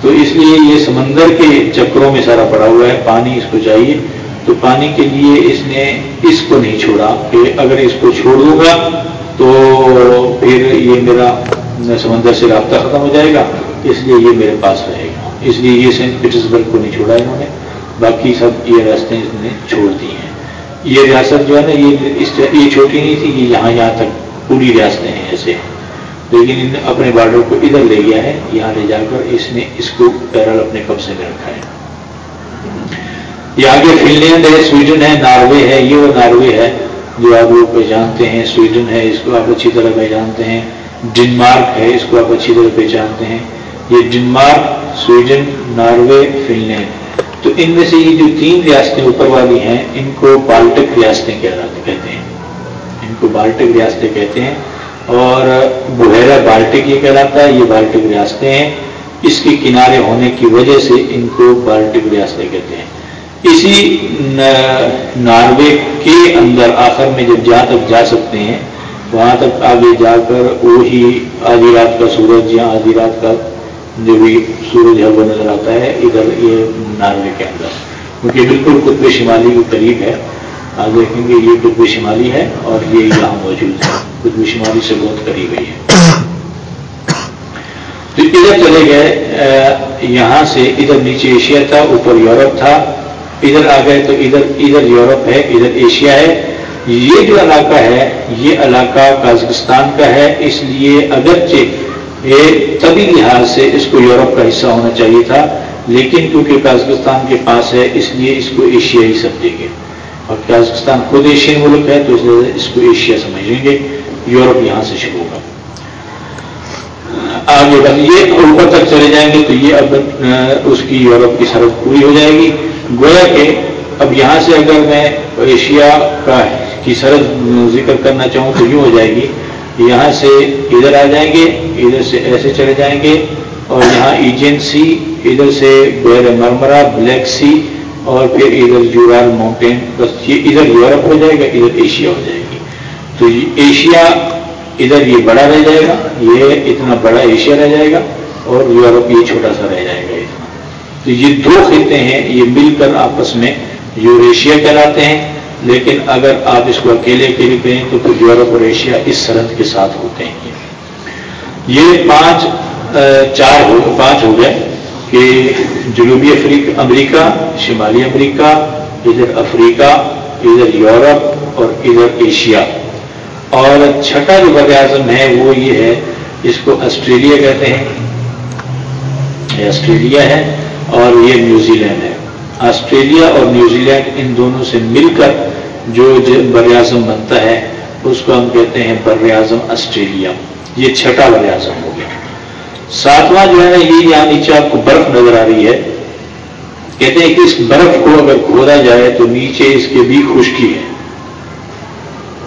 تو اس لیے یہ سمندر کے چکروں میں سارا پڑا ہوا ہے، پانی اس کو چاہیے۔ تو پانی کے لیے اس نے اس کو نہیں چھوڑا کہ اگر اس کو چھوڑ دوں گا تو پھر یہ میرا سمندر سے رابطہ ختم ہو جائے گا، اس لیے یہ میرے پاس رہے گا۔ اس لیے یہ سینٹ پیٹرسبرگ کو نہیں چھوڑا انہوں نے، باقی سب یہ راستیں اس نے چھوڑ دی ہیں۔ یہ ریاست جو ہے نا، یہ یہ چھوٹی نہیں تھی، یہ یہاں یہاں تک پوری ریاستیں ہیں ایسے۔ لیکن ان اپنے بارڈر کو ادھر لے گیا ہے، یہاں لے جا کر اس نے اس کو پیرل اپنے قبضے میں رکھا ہے۔ یہ آگے فن لینڈ ہے، سویڈن ہے، ناروے ہے، یہ وہ ناروے ہے۔ جو آپ لوگ پہچانتے ہیں، سویڈن ہے، اس کو آپ اچھی طرح پہچانتے ہیں۔ ڈنمارک ہے، اس کو آپ اچھی طرح پہچانتے ہیں۔ یہ Denmark, Sweden, Norway Finland تو ان میں سے یہ جو تین ریاستیں اوپر والی ہیں، ان کو بالٹک ریاستیں کہتے ہیں۔ ان کو بالٹک ریاستیں کہتے ہیں۔ اور بحیرہ بالٹک یہ کہلاتا ہے، یہ بالٹک ریاستیں ہیں۔ اس کے کنارے ہونے کی وجہ سے ان کو بالٹک ریاستیں کہتے ہیں۔ اسی ناروے کے اندر آخر میں جب جہاں تک جا سکتے ہیں، وہاں تک آگے جا کر وہی آدھی رات کا سورج یا آدھی رات کا جو بھی سورج ہے، وہ نظر آتا ہے ادھر یہ ناروے کے اندر۔ کیونکہ بالکل قطب شمالی کے قریب ہے۔ آپ دیکھیں گے یہ قطب شمالی ہے اور یہ یہاں موجود ہے۔ قطب شمالی سے بہت قریب ہے تو ادھر چلے گئے یہاں سے ادھر نیچے ایشیا تھا، اوپر یورپ تھا۔ ادھر آ گئے تو ادھر ادھر یورپ ہے، ادھر ایشیا ہے۔ یہ جو علاقہ ہے، یہ علاقہ کازکستان کا ہے۔ اس لیے اگرچہ یہ طبی لحاظ سے اس کو یورپ کا حصہ ہونا چاہیے تھا، لیکن کیونکہ کازکستان کے پاس ہے، اس لیے اس کو ایشیائی سمجھیں گے۔ اور کازکستان خود ایشین ملک ہے، تو اس لیے اس کو ایشیا سمجھیں گے۔ یورپ یہاں سے شروع ہوگا۔ آگے بس یہ اوپر تک چلے جائیں گے تو یہ اب اس کی یورپ کی سرحد پوری ہو جائے گی۔ گویا کہ اب یہاں سے اگر میں ایشیا کا کی سرحد ذکر کرنا چاہوں تو یوں ہو جائے گی، یہاں سے ادھر آ جائیں گے، ادھر سے ایسے چلے جائیں گے، اور یہاں ایجن سی، ادھر سے بیر مرمرا بلیک سی، اور پھر ادھر یورال ماؤنٹین، بس یہ ادھر یورپ ہو جائے گا، ادھر ایشیا ہو جائے گی۔ تو ایشیا ادھر یہ بڑا رہ جائے گا، یہ اتنا بڑا ایشیا رہ جائے گا، اور یورپ یہ چھوٹا سا رہ جائے گا۔ اتنا تو یہ دو خطے ہیں، یہ مل کر آپس میں یوریشیا کہلاتے ہیں، لیکن اگر آپ اس کو اکیلے اکیلے کہیں تو پھر یورپ اور ایشیا اس سرحد کے ساتھ ہوتے ہیں۔ یہ پانچ چار ہو، پانچ ہو گئے کہ جنوبی افریقہ، امریکہ، شمالی امریکہ، ادھر افریقہ، ادھر یورپ اور ادھر ایشیا۔ اور چھٹا جو بر اعظم ہے وہ یہ ہے، اس کو آسٹریلیا کہتے ہیں۔ یہ آسٹریلیا ہے۔ اور یہ نیوزی لینڈ ہے۔ آسٹریلیا اور نیوزی لینڈ ان دونوں سے مل کر جو بر اعظم بنتا ہے، اس کو ہم کہتے ہیں بر اعظم آسٹریلیا۔ یہ چھٹا بر اعظم ہو گیا۔ ساتواں جو ہے نا، یہ یہاں نیچے آپ کو برف نظر آ رہی ہے۔ کہتے ہیں کہ اس برف کو اگر کھودا جائے تو نیچے اس کے بھی خشکی ہے۔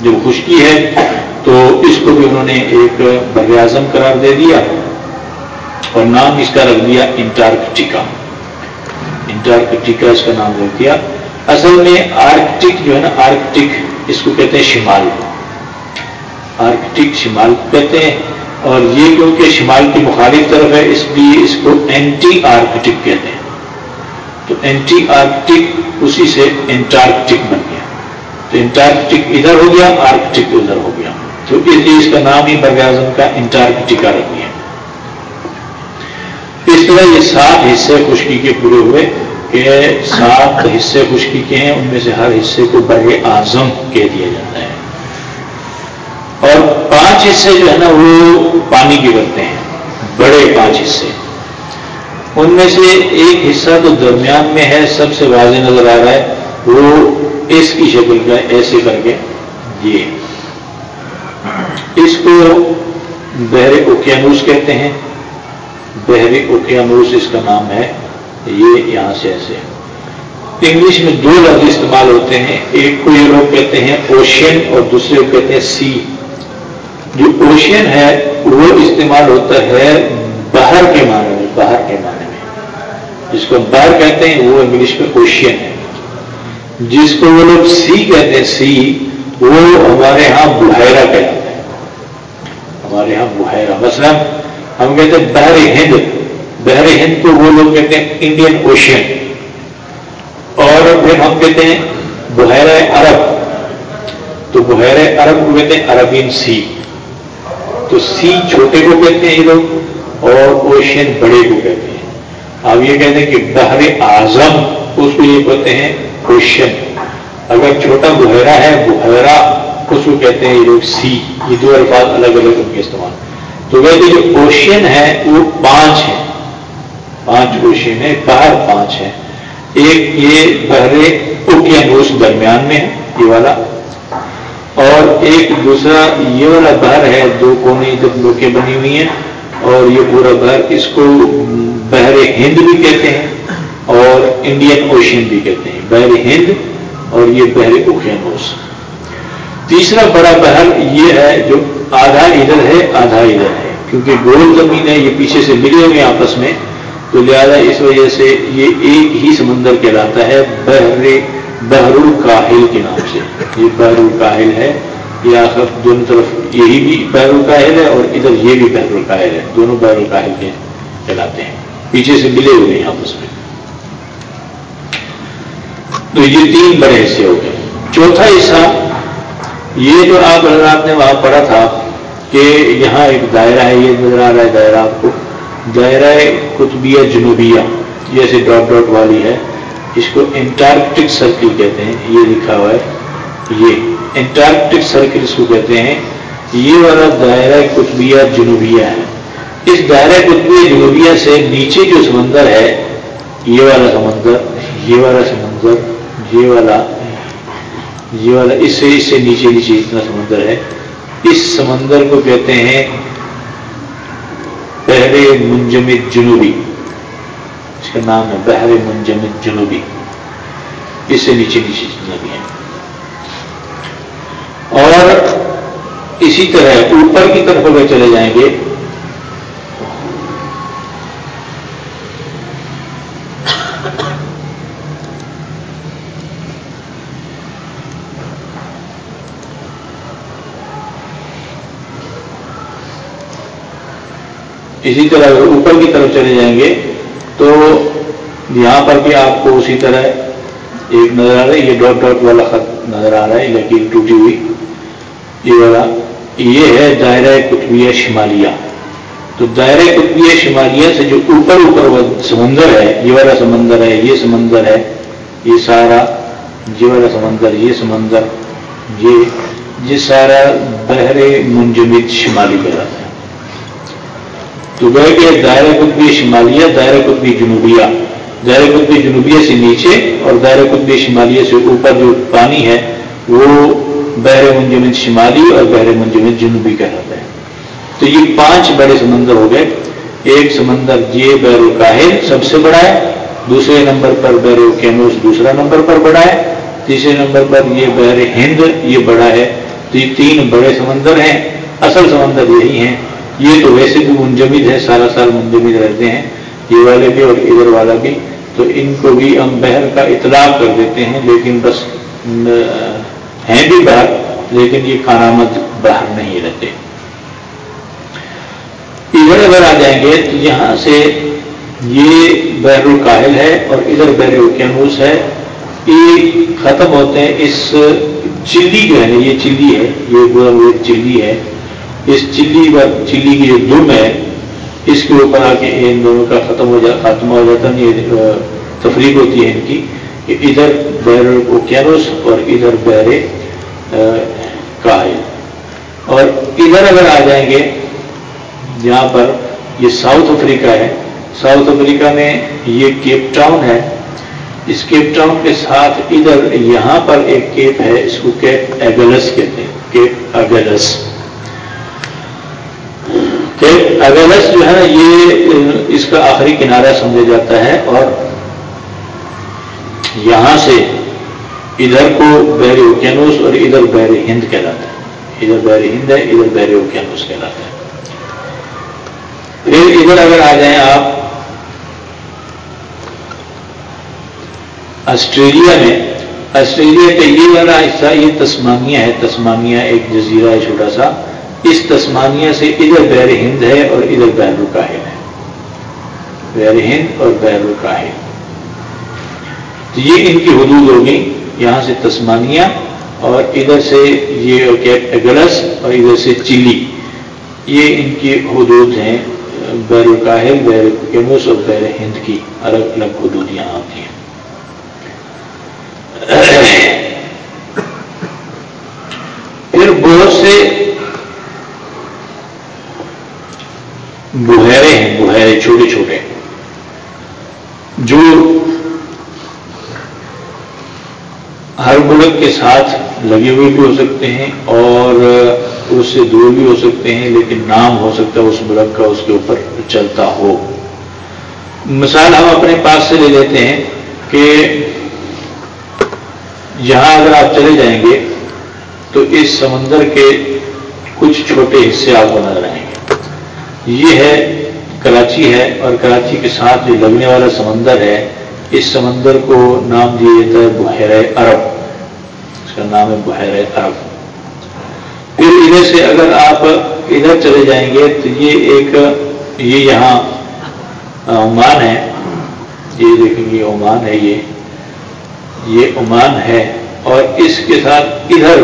جب خشکی ہے تو اس کو بھی انہوں نے ایک بر اعظم قرار دے دیا اور نام اس کا رکھ دیا انٹارکٹیکا۔ انٹارکٹیکا اس کا نام رکھ دیا۔ اصل میں آرکٹک جو ہے نا آرکٹک اس کو کہتے ہیں شمال۔ آرکٹک شمال کہتے ہیں۔ اور یہ کیونکہ شمال کی مخالف طرف ہے، اس لیے اس کو اینٹی آرکٹک کہتے ہیں۔ تو اینٹی آرکٹک اسی سے انٹارکٹک بن گیا۔ تو انٹارکٹک ادھر ہو گیا آرکٹک ادھر ہو گیا۔ تو اس لیے اس کا نام ہی بر کا انٹارکٹیکا رکھ دیا اس طرح یہ سات حصے خشکی کے پورے ہوئے کہ سات حصے خشکی کے ہیں، ان میں سے ہر حصے کو بر اعظم کہہ دیا جاتا ہے۔ اور پانچ حصے جو ہے نا، وہ پانی کے بنتے ہیں۔ بڑے پانچ حصے۔ ان میں سے ایک حصہ تو درمیان میں ہے، سب سے واضح نظر آ رہا ہے، وہ اس کی شکل کا ایسے کر کے یہ اس کو بحر اوکیانوس کہتے ہیں۔ بحر اوکیانوس اس کا نام ہے، یہ یہاں سے ایسے انگلش میں دو لفظ استعمال ہوتے ہیں، ایک کو یہ لوگ کہتے ہیں اوشین اور دوسرے کو کہتے ہیں سی۔ جو اوشین ہے، وہ استعمال ہوتا ہے باہر کے معنی میں باہر کے معنی میں۔ جس کو باہر کہتے ہیں، وہ انگلش میں اوشین ہے۔ جس کو وہ لوگ سی کہتے ہیں، سی، وہ ہمارے ہاں بحیرہ کہتے ہیں ہمارے یہاں بحیرہ۔ مثلا ہم کہتے ہیں بحر ہند بحر ہند کو وہ لوگ کہتے ہیں انڈین اوشین اور پھر ہم کہتے ہیں بحیرہ عرب۔ تو بحیرہ عرب کو کہتے ہیں عربین سی تو سی چھوٹے کو کہتے ہیں یہ لوگ اور اوشین بڑے کو کہتے ہیں۔ آپ یہ کہتے ہیں کہ بحر اعظم، اس کو یہ کہتے ہیں اوشین اگر چھوٹا بحیرہ ہے، بحیرہ اس کو کہتے ہیں یہ لوگ سی یہ دو الفاظ الگ الگ ان کے استعمال۔ تو ویسے جو اوشین ہے، وہ پانچ ہیں۔ پانچ اوشین ہے باہر پانچ ہے ایک یہ بحرے اوکیانوس درمیان میں ہے، یہ والا۔ اور ایک دوسرا یہ والا بہر ہے، دو کونے ادھر لوکیں بنی ہوئی ہیں، اور یہ پورا بہر اس کو بحر ہند بھی کہتے ہیں، اور انڈین اوشین بھی کہتے ہیں۔ بحر ہند اور یہ بحر اوکیانوس تیسرا بڑا بحر یہ ہے جو آدھا ادھر ہے، آدھا ادھر ہے۔ کیونکہ گول زمین ہے، یہ پیچھے سے ملے ہوئے آپس میں۔ تو لہذا اس وجہ سے یہ ایک ہی سمندر کہلاتا ہے، بحر بحر الکاہل کے نام سے۔ یہ بحر الکاہل ہے۔ یہ آخر دونوں طرف یہی بھی بحر الکاہل ہے اور ادھر یہ بھی بحر الکاہل ہے۔ دونوں بحر الکاہل کے کہلاتے ہیں۔ پیچھے سے ملے ہوئے ہیں آپس میں۔ تو یہ تین بڑے حصے ہو گئے۔ چوتھا حصہ یہ جو آپ حضرات نے وہاں پڑھا تھا کہ یہاں ایک دائرہ ہے، یہ نظر آ رہا ہے دائرہ آپ کو۔ دائرہ قطبیہ جنوبیہ، جیسے ڈاٹ ڈاٹ والی ہے۔ اس کو انٹارکٹک سرکل کہتے ہیں، یہ لکھا ہوا ہے۔ یہ انٹارکٹک سرکل اس کو کہتے ہیں۔ یہ والا دائرہ قطبیہ جنوبیہ ہے۔ اس دائرہ قطبیہ جنوبیہ سے نیچے جو سمندر ہے، یہ والا سمندر، یہ والا سمندر، یہ والا یہ والا اس سے اس سے نیچے نیچے اتنا سمندر ہے۔ اس سمندر کو کہتے ہیں بحر منجمد جنوبی۔ اس کا نام ہے بحر منجمد جنوبی۔ اس سے نیچے نیچے جتنا بھی ہے۔ اور اسی طرح اوپر کی طرف اگر چلے جائیں گے اسی طرح اگر اوپر کی طرف چلے جائیں گے تو یہاں پر بھی آپ کو اسی طرح ایک نظر آ رہا ہے، یہ ڈاٹ ڈاٹ والا خط نظر آ رہا ہے لکیر ٹوٹی ہوئی۔ یہ والا، یہ ہے دائرہ قطبیہ شمالیہ۔ تو دائرہ قطبی شمالیہ سے جو اوپر اوپر وہ سمندر ہے، یہ والا سمندر ہے، یہ سمندر ہے، یہ سارا، یہ والا سمندر، یہ سمندر، یہ یہ سارا بحر منجمد شمالی کہلاتا ہے تو گئے کہ دائرہ قطبی شمالیہ، دائرہ قطبی جنوبیہ۔ دائرہ قطبی جنوبیہ سے نیچے اور دائرہ قطبی شمالیہ سے اوپر جو پانی ہے، وہ بحر منجمد شمالی اور بحر منجمد جنوبی کہلاتا ہے۔ تو یہ پانچ بڑے سمندر ہو گئے۔ ایک سمندر یہ بیر القاہل سب سے بڑا ہے، دوسرے نمبر پر بیر کینوس دوسرا نمبر پر بڑا ہے، تیسرے نمبر پر یہ بیر ہند یہ بڑا ہے۔ تو یہ تین بڑے سمندر ہیں۔ اصل سمندر یہی ہیں۔ یہ تو ویسے بھی منجمد ہے سارا سال منجمد رہتے ہیں، یہ والے بھی اور ادھر والا بھی، تو ان کو بھی ہم بحر کا اطلاق کر دیتے ہیں، لیکن بس ہیں بھی باہر لیکن یہ کارآمد باہر نہیں رہتے۔ ادھر اگر آ جائیں گے تو یہاں سے یہ بحر القاہل ہے اور ادھر بحر الکینوس ہے۔ یہ ختم ہوتے ہیں اس چلی جو ہے نا یہ چلی ہے، یہ چلی ہے۔ اس چلی پر چلی کی جو دم ہے، اس کے اوپر آ کے ان دونوں کا ختم ہو جا ختم ہو جاتا یہ تفریق ہوتی ہے ان کی کہ ادھر بحر الکینوس اور ادھر بحر کاہل اور ادھر اگر آ جائیں گے، یہاں پر یہ ساؤتھ افریقہ ہے۔ ساؤتھ افریقہ میں یہ کیپ ٹاؤن ہے۔ اس کیپ ٹاؤن کے ساتھ ادھر یہاں پر ایک کیپ ہے، اس کو کیپ ایگلس کہتے ہیں، کیپ اگلس کیپ جو ہے نا یہ اس کا آخری کنارہ سمجھا جاتا ہے اور یہاں سے ادھر کو بحر اوکینوس اور ادھر بحر ہند کہلاتا ہے۔ ادھر بحر ہند ہے، ادھر بحر اوکینوس کہلاتا ہے۔ پھر ادھر اگر آ جائیں آپ، آسٹریلیا میں، آسٹریلیا کا یہ والا حصہ، یہ تسمانیہ ہے، تسمانیہ ایک جزیرہ ہے، چھوٹا سا۔ اس تسمانیہ سے ادھر بحر ہند ہے اور ادھر بحر القاہل ہے۔ بحر ہند اور بحر القاہل تو یہ ان کی حدود ہوگی۔ یہاں سے تسمانیہ اور ادھر سے یہ کیپ ایگلس اور ادھر سے چلی یہ ان کی حدود ہیں۔ بیر القاہل بیر یونس اور بیر ہند کی الگ الگ حدود یہاں آتی ہیں۔ پھر بہت سے بحیرے ہیں بحیرے چھوٹے چھوٹے جو ہر ملک کے ساتھ لگے ہوئے بھی ہو سکتے ہیں اور اس سے دور بھی ہو سکتے ہیں، لیکن نام ہو سکتا ہے اس ملک کا، اس کے اوپر چلتا ہو۔ مثال ہم اپنے پاس سے لے لیتے ہیں کہ یہاں اگر آپ چلے جائیں گے تو اس سمندر کے کچھ چھوٹے حصے آپ کو نظر آئیں گے۔ یہ ہے کراچی ہے اور کراچی کے ساتھ جو لگنے والا سمندر ہے، اس سمندر کو نام دیا جاتا ہے بحیر عرب۔ اس کا نام ہے بحیر عرب۔ پھر ادھر سے اگر آپ ادھر چلے جائیں گے تو یہ ایک، یہ یہاں عمان ہے۔ یہ دیکھیں گے عمان ہے، یہ یہ عمان ہے۔ اور اس کے ساتھ ادھر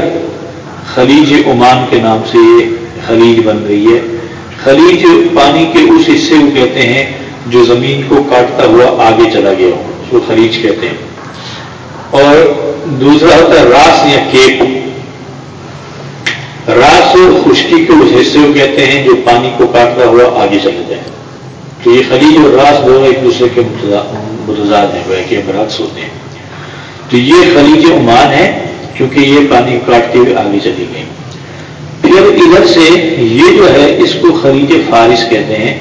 خلیج عمان کے نام سے یہ خلیج بن رہی ہے۔ خلیج پانی کے اس حصے کو کہتے ہیں جو زمین کو کاٹتا ہوا آگے چلا گیا ہو، اس کو خلیج کہتے ہیں۔ اور دوسرا ہوتا ہے راس یا کیپ۔ راس اور خشکی کے اس حصے کو کہتے ہیں جو پانی کو کاٹتا ہوا آگے چلے جائے۔ تو یہ خلیج اور راس دونوں ایک دوسرے کے متضاد ہیں، وہ کہ برعکس ہوتے ہیں۔ تو یہ خلیج عمان ہے، کیونکہ یہ پانی کاٹتے ہوئے آگے چلی گئی پھر ادھر سے یہ جو ہے اس کو خلیج فارس کہتے ہیں۔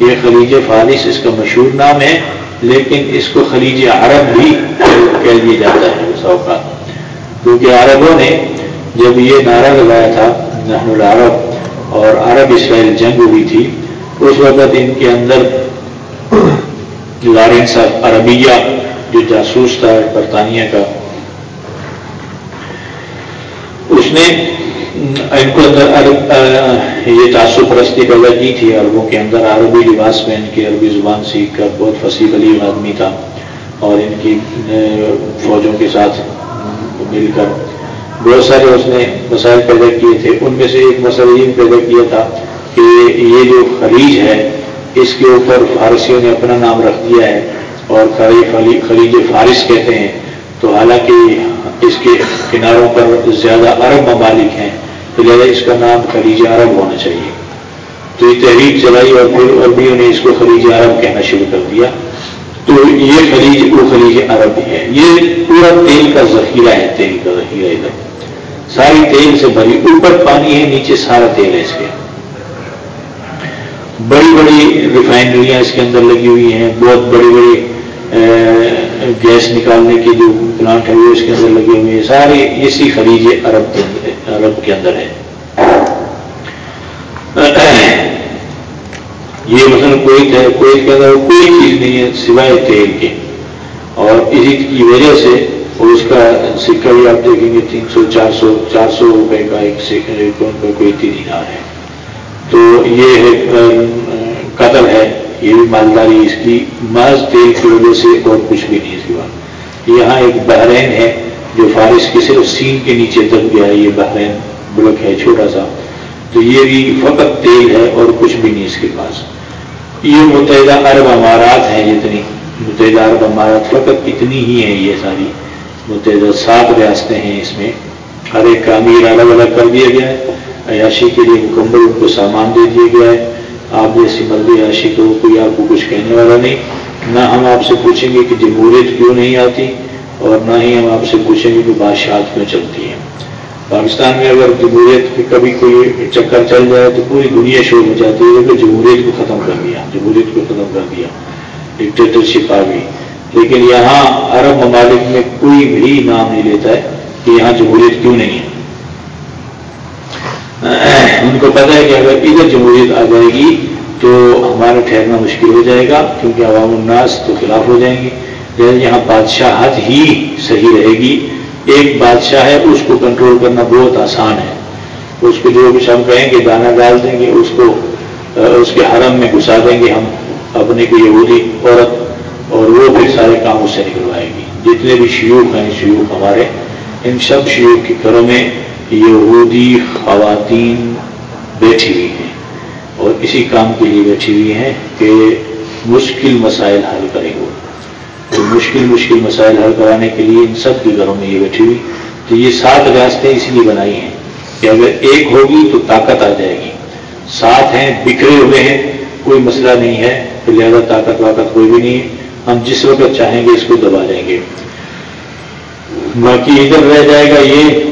یہ خلیج فارس اس کا مشہور نام ہے، لیکن اس کو خلیج عرب بھی کہہ دیا جاتا ہے۔ اس اوقات کیونکہ عربوں نے جب یہ نعرہ لگایا تھا، نحن العرب، اور عرب اسرائیل جنگ ہوئی تھی، اس وقت ان کے اندر لارنس آف عربیہ، جو جاسوس تھا، برطانیہ کا، اس نے ان کو اندر عرب یہ تعصب پرستی پیدا کی تھی عربوں کے اندر، عربی لباس پہن کے عربی زبان سیکھ کر بہت فصیح علی آدمی تھا اور ان کی فوجوں کے ساتھ مل کر بہت سارے اس نے مسائل پیدا کیے تھے۔ ان میں سے ایک مسئلہ یہ پیدا کیا تھا کہ یہ جو خلیج ہے، اس کے اوپر فارسیوں نے اپنا نام رکھ دیا ہے اور خلیج فارس کہتے ہیں۔ تو حالانکہ اس کے کناروں پر زیادہ عرب ممالک ہیں۔ تو لہٰذا اس کا نام خلیج عرب ہونا چاہیے۔ تو یہ تحریک چلائی اور پھر عربیوں نے اس کو خلیج عرب کہنا شروع کر دیا۔ تو یہ خلیج وہ خلیج عرب ہے۔ یہ پورا تیل کا ذخیرہ ہے، تیل کا ذخیرہ ادھر۔ ساری تیل سے بھری، اوپر پانی ہے، نیچے سارا تیل ہے اس کے۔ بڑی بڑی ریفائنریاں اس کے اندر لگی ہوئی ہیں، بہت بڑی بڑی گیس نکالنے کی جو پلانٹ ہے وہ اس کے اندر لگے ہوئے ہیں، سارے اسی خلیج عرب کے عرب کے اندر ہے۔ یہ مثلا کوئی کوئی کے اندر کوئی چیز نہیں ہے سوائے تیل کے۔ اور اسی کی وجہ سے اور اس کا سکہ بھی آپ دیکھیں گے، تین سو، چار سو چار سو روپئے کا ایک کا کوئی دینار ہے۔ تو یہ ہے قتل ہے۔ یہ بھی مالداری اس کی محض تیل کی وجہ سے اور کچھ بھی نہیں سوا۔ یہاں ایک بحرین ہے جو فارس کے صرف سین کے نیچے دب گیا ہے، یہ بحرین ملک ہے، چھوٹا سا۔ تو یہ بھی فقط تیل ہے اور کچھ بھی نہیں اس کے پاس۔ یہ متحدہ عرب امارات ہیں جتنی۔ متحدہ عرب امارات فقط اتنی ہی ہیں، یہ ساری۔ متحدہ سات ریاستیں ہیں اس میں۔ ہر ایک کا امیر الگ الگ کر دیا گیا ہے۔ عیاشی کے لیے مکمل ان کو سامان دے دیا گیا ہے۔ آپ جیسی مرضی عیاشی کو کوئی آپ کو کچھ کہنے والا نہیں، نہ ہم آپ سے پوچھیں گے کہ جمہوریت کیوں نہیں آتی اور نہ ہی ہم آپ سے پوچھیں گے کہ بادشاہت کیوں چلتی ہیں پاکستان میں اگر جمہوریت کی کبھی کوئی چکر چل جائے تو پوری دنیا شور ہو جاتی ہے کہ جمہوریت کو ختم کر دیا، جمہوریت کو ختم کر دیا ڈکٹیٹرشپ آ گئی۔ لیکن یہاں عرب ممالک میں کوئی بھی نام نہیں لیتا ہے کہ یہاں جمہوریت کیوں نہیں ہے۔ ان کو پتا ہے کہ اگر ادھر جمہوریت آ جائے گی تو ہمارا ٹھہرنا مشکل ہو جائے گا، کیونکہ عوام الناس تو خلاف ہو جائیں گی لیکن یہاں بادشاہت ہی صحیح رہے گی۔ ایک بادشاہ ہے، اس کو کنٹرول کرنا بہت آسان ہے۔ اس کو جو کچھ ہم کہیں گے دانا ڈال دیں گے، اس کو اس کے حرم میں گھسا دیں گے ہم۔ اپنے کو یہودی عورت اور وہ پھر سارے کام اس سے نکلوائے گی۔ جتنے بھی شیوخ ہیں، شیوخ ہمارے، ان سب شیوخ کے گھروں میں یہودی خواتین بیٹھی ہوئی ہیں اور اسی کام کے لیے بیٹھی ہوئی ہیں کہ مشکل مسائل حل کریں گے تو مشکل مشکل مسائل حل کرانے کے لیے ان سب کے گھروں میں یہ بیٹھی ہوئی۔ تو یہ سات ریاستیں اس لیے بنائی ہیں کہ اگر ایک ہوگی تو طاقت آ جائے گی۔ سات ہیں، بکھرے ہوئے ہیں، کوئی مسئلہ نہیں ہے، تو لہٰذا طاقت واقت کوئی بھی نہیں ہے۔ ہم جس وقت چاہیں گے اس کو دبا دیں گے۔ باقی ادھر رہ جائے گا یہ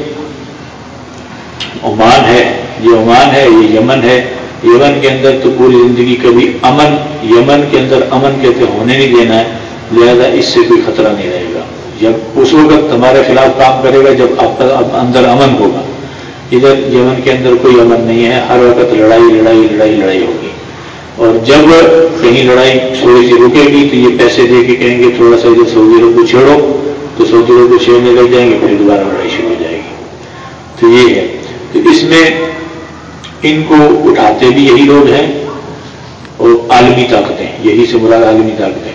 عمان ہے، یہ عمان ہے، یہ یمن ہے۔ یمن کے اندر تو پوری زندگی کبھی امن، یمن کے اندر امن کہتے ہونے نہیں دینا ہے، لہذا اس سے کوئی خطرہ نہیں رہے گا۔ جب اس وقت تمہارے خلاف کام کرے گا، جب آپ کا اندر امن ہوگا۔ ادھر یمن کے اندر کوئی امن نہیں ہے، ہر وقت لڑائی لڑائی لڑائی لڑائی ہوگی۔ اور جب کہیں لڑائی تھوڑی سی رکے گی، تو یہ پیسے دے کے کہیں گے، تھوڑا سا ادھر سعودی عرب کو چھیڑو، تو سعودی عرب کو چھیڑنے لگ جائیں گے، پھر دوبارہ لڑائی شروع ہو جائے گی۔ تو یہ ہے۔ تو اس میں ان کو اٹھاتے بھی یہی لوگ ہیں اور عالمی طاقتیں، یہی سے مراد عالمی طاقتیں۔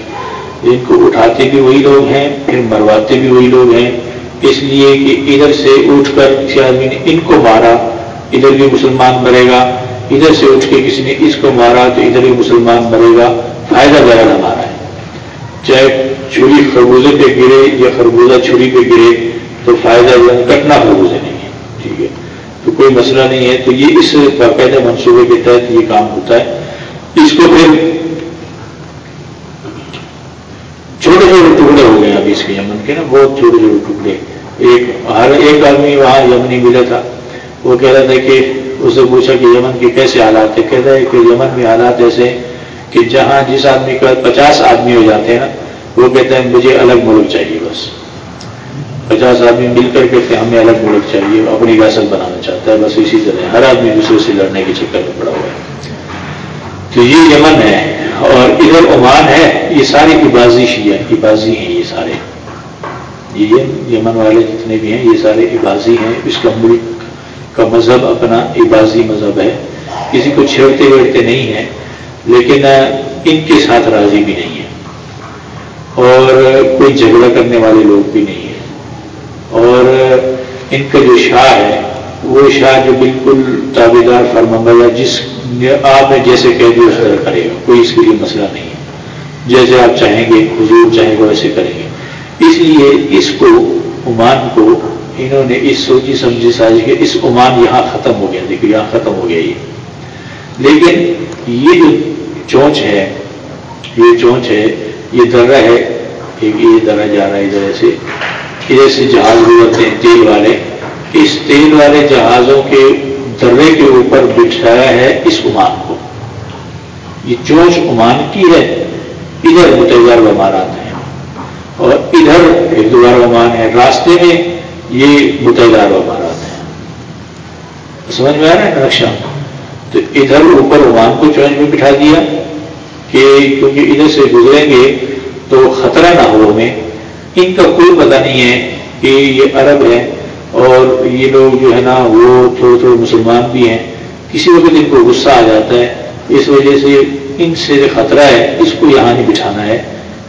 ان کو اٹھاتے بھی وہی لوگ ہیں، پھر مرواتے بھی وہی لوگ ہیں۔ اس لیے کہ ادھر سے اٹھ کر کسی آدمی نے ان کو مارا، ادھر بھی مسلمان مرے گا۔ ادھر سے اٹھ کے کسی نے اس کو مارا تو ادھر بھی مسلمان مرے گا۔ فائدہ زیادہ ہمارا ہے۔ چاہے چھری خربوزے پہ گرے یا خربوزہ چھری پہ گرے تو فائدہ کٹنا خربوزے نہیں ہے۔ ٹھیک ہے۔ تو کوئی مسئلہ نہیں ہے۔ تو یہ اس باقاعدہ منصوبے کے تحت یہ کام ہوتا ہے۔ اس کو پھر چھوٹے چھوٹے ٹکڑے ہو گئے ابھی اس کے یمن کے نا، بہت چھوٹے چھوٹے ٹکڑے۔ ایک ہر ایک آدمی وہاں یمنی ملا تھا۔ وہ کہہ رہا تھا کہ اس سے پوچھا کہ یمن کے کیسے حالات ہے کہتا ہے کہ یمن میں حالات ایسے کہ جہاں جس آدمی کا پچاس آدمی ہو جاتے ہیں نا، وہ کہتے ہیں مجھے الگ ملک چاہیے بس۔ پچاس آدمی مل کر کہتے ہیں ہمیں الگ ملک چاہیے اپنی ریاست بنانا چاہتا ہے، بس اسی طرح ہر آدمی دوسرے سے لڑنے کے چکر میں پڑا ہوا ہے۔ تو یہ یمن ہے اور ادھر عمان ہے، یہ ساری عبازی شیعہ عبازی ہیں یہ سارے۔ یہ یمن والے جتنے بھی ہیں، یہ سارے عبازی ہیں۔ اس کا ملک کا مذہب اپنا عبازی مذہب ہے۔ کسی کو چھیڑتے ویڑتے نہیں ہیں، لیکن ان کے ساتھ راضی بھی نہیں ہے اور کوئی جھگڑا کرنے والے لوگ بھی نہیں اور ان کا جو شاہ ہے، وہ شاہ جو بالکل تابے دار فرما یا جس آپ نے جیسے کہہ دیا اس طرح کرے گا، کوئی اس کے لیے مسئلہ نہیں ہے۔ جیسے آپ چاہیں گے، حضور چاہیں گے، ویسے کریں گے۔ اس لیے اس کو، عمان کو، انہوں نے اس سوچی سمجھی سازی کہ اس عمان یہاں ختم ہو گیا، دیکھو یہاں ختم ہو گیا یہ۔ لیکن یہ جو چونچ ہے، یہ چونچ ہے، یہ درہ ہے ایک یہ درہ جا رہا ہے ادھر سے۔ ادھر سے جہاز گزرتے ہیں، تیل والے، اس تیل والے جہازوں کے درے کے اوپر بٹھایا ہے اس عمان کو۔ یہ چونچ عمان کی ہے، ادھر متحدہ بمارات ہیں۔ اور ادھر ایک دوبارہ عمان ہے، راستے میں یہ متحدہ بمارات ہیں۔ سمجھ میں آ رہا ہے نقشہ تو ادھر اوپر عمان کو چونچ میں بٹھا دیا کہ کیونکہ ادھر سے گزریں گے تو خطرہ نہ ہو ہمیں۔ ان کا کوئی پتہ نہیں ہے کہ یہ عرب ہے اور یہ لوگ جو ہے نا وہ تھوڑے تھوڑے مسلمان بھی ہیں۔ کسی وقت ان کو غصہ آ جاتا ہے۔ اس وجہ سے ان سے جو خطرہ ہے، اس کو یہاں نہیں بٹھانا ہے۔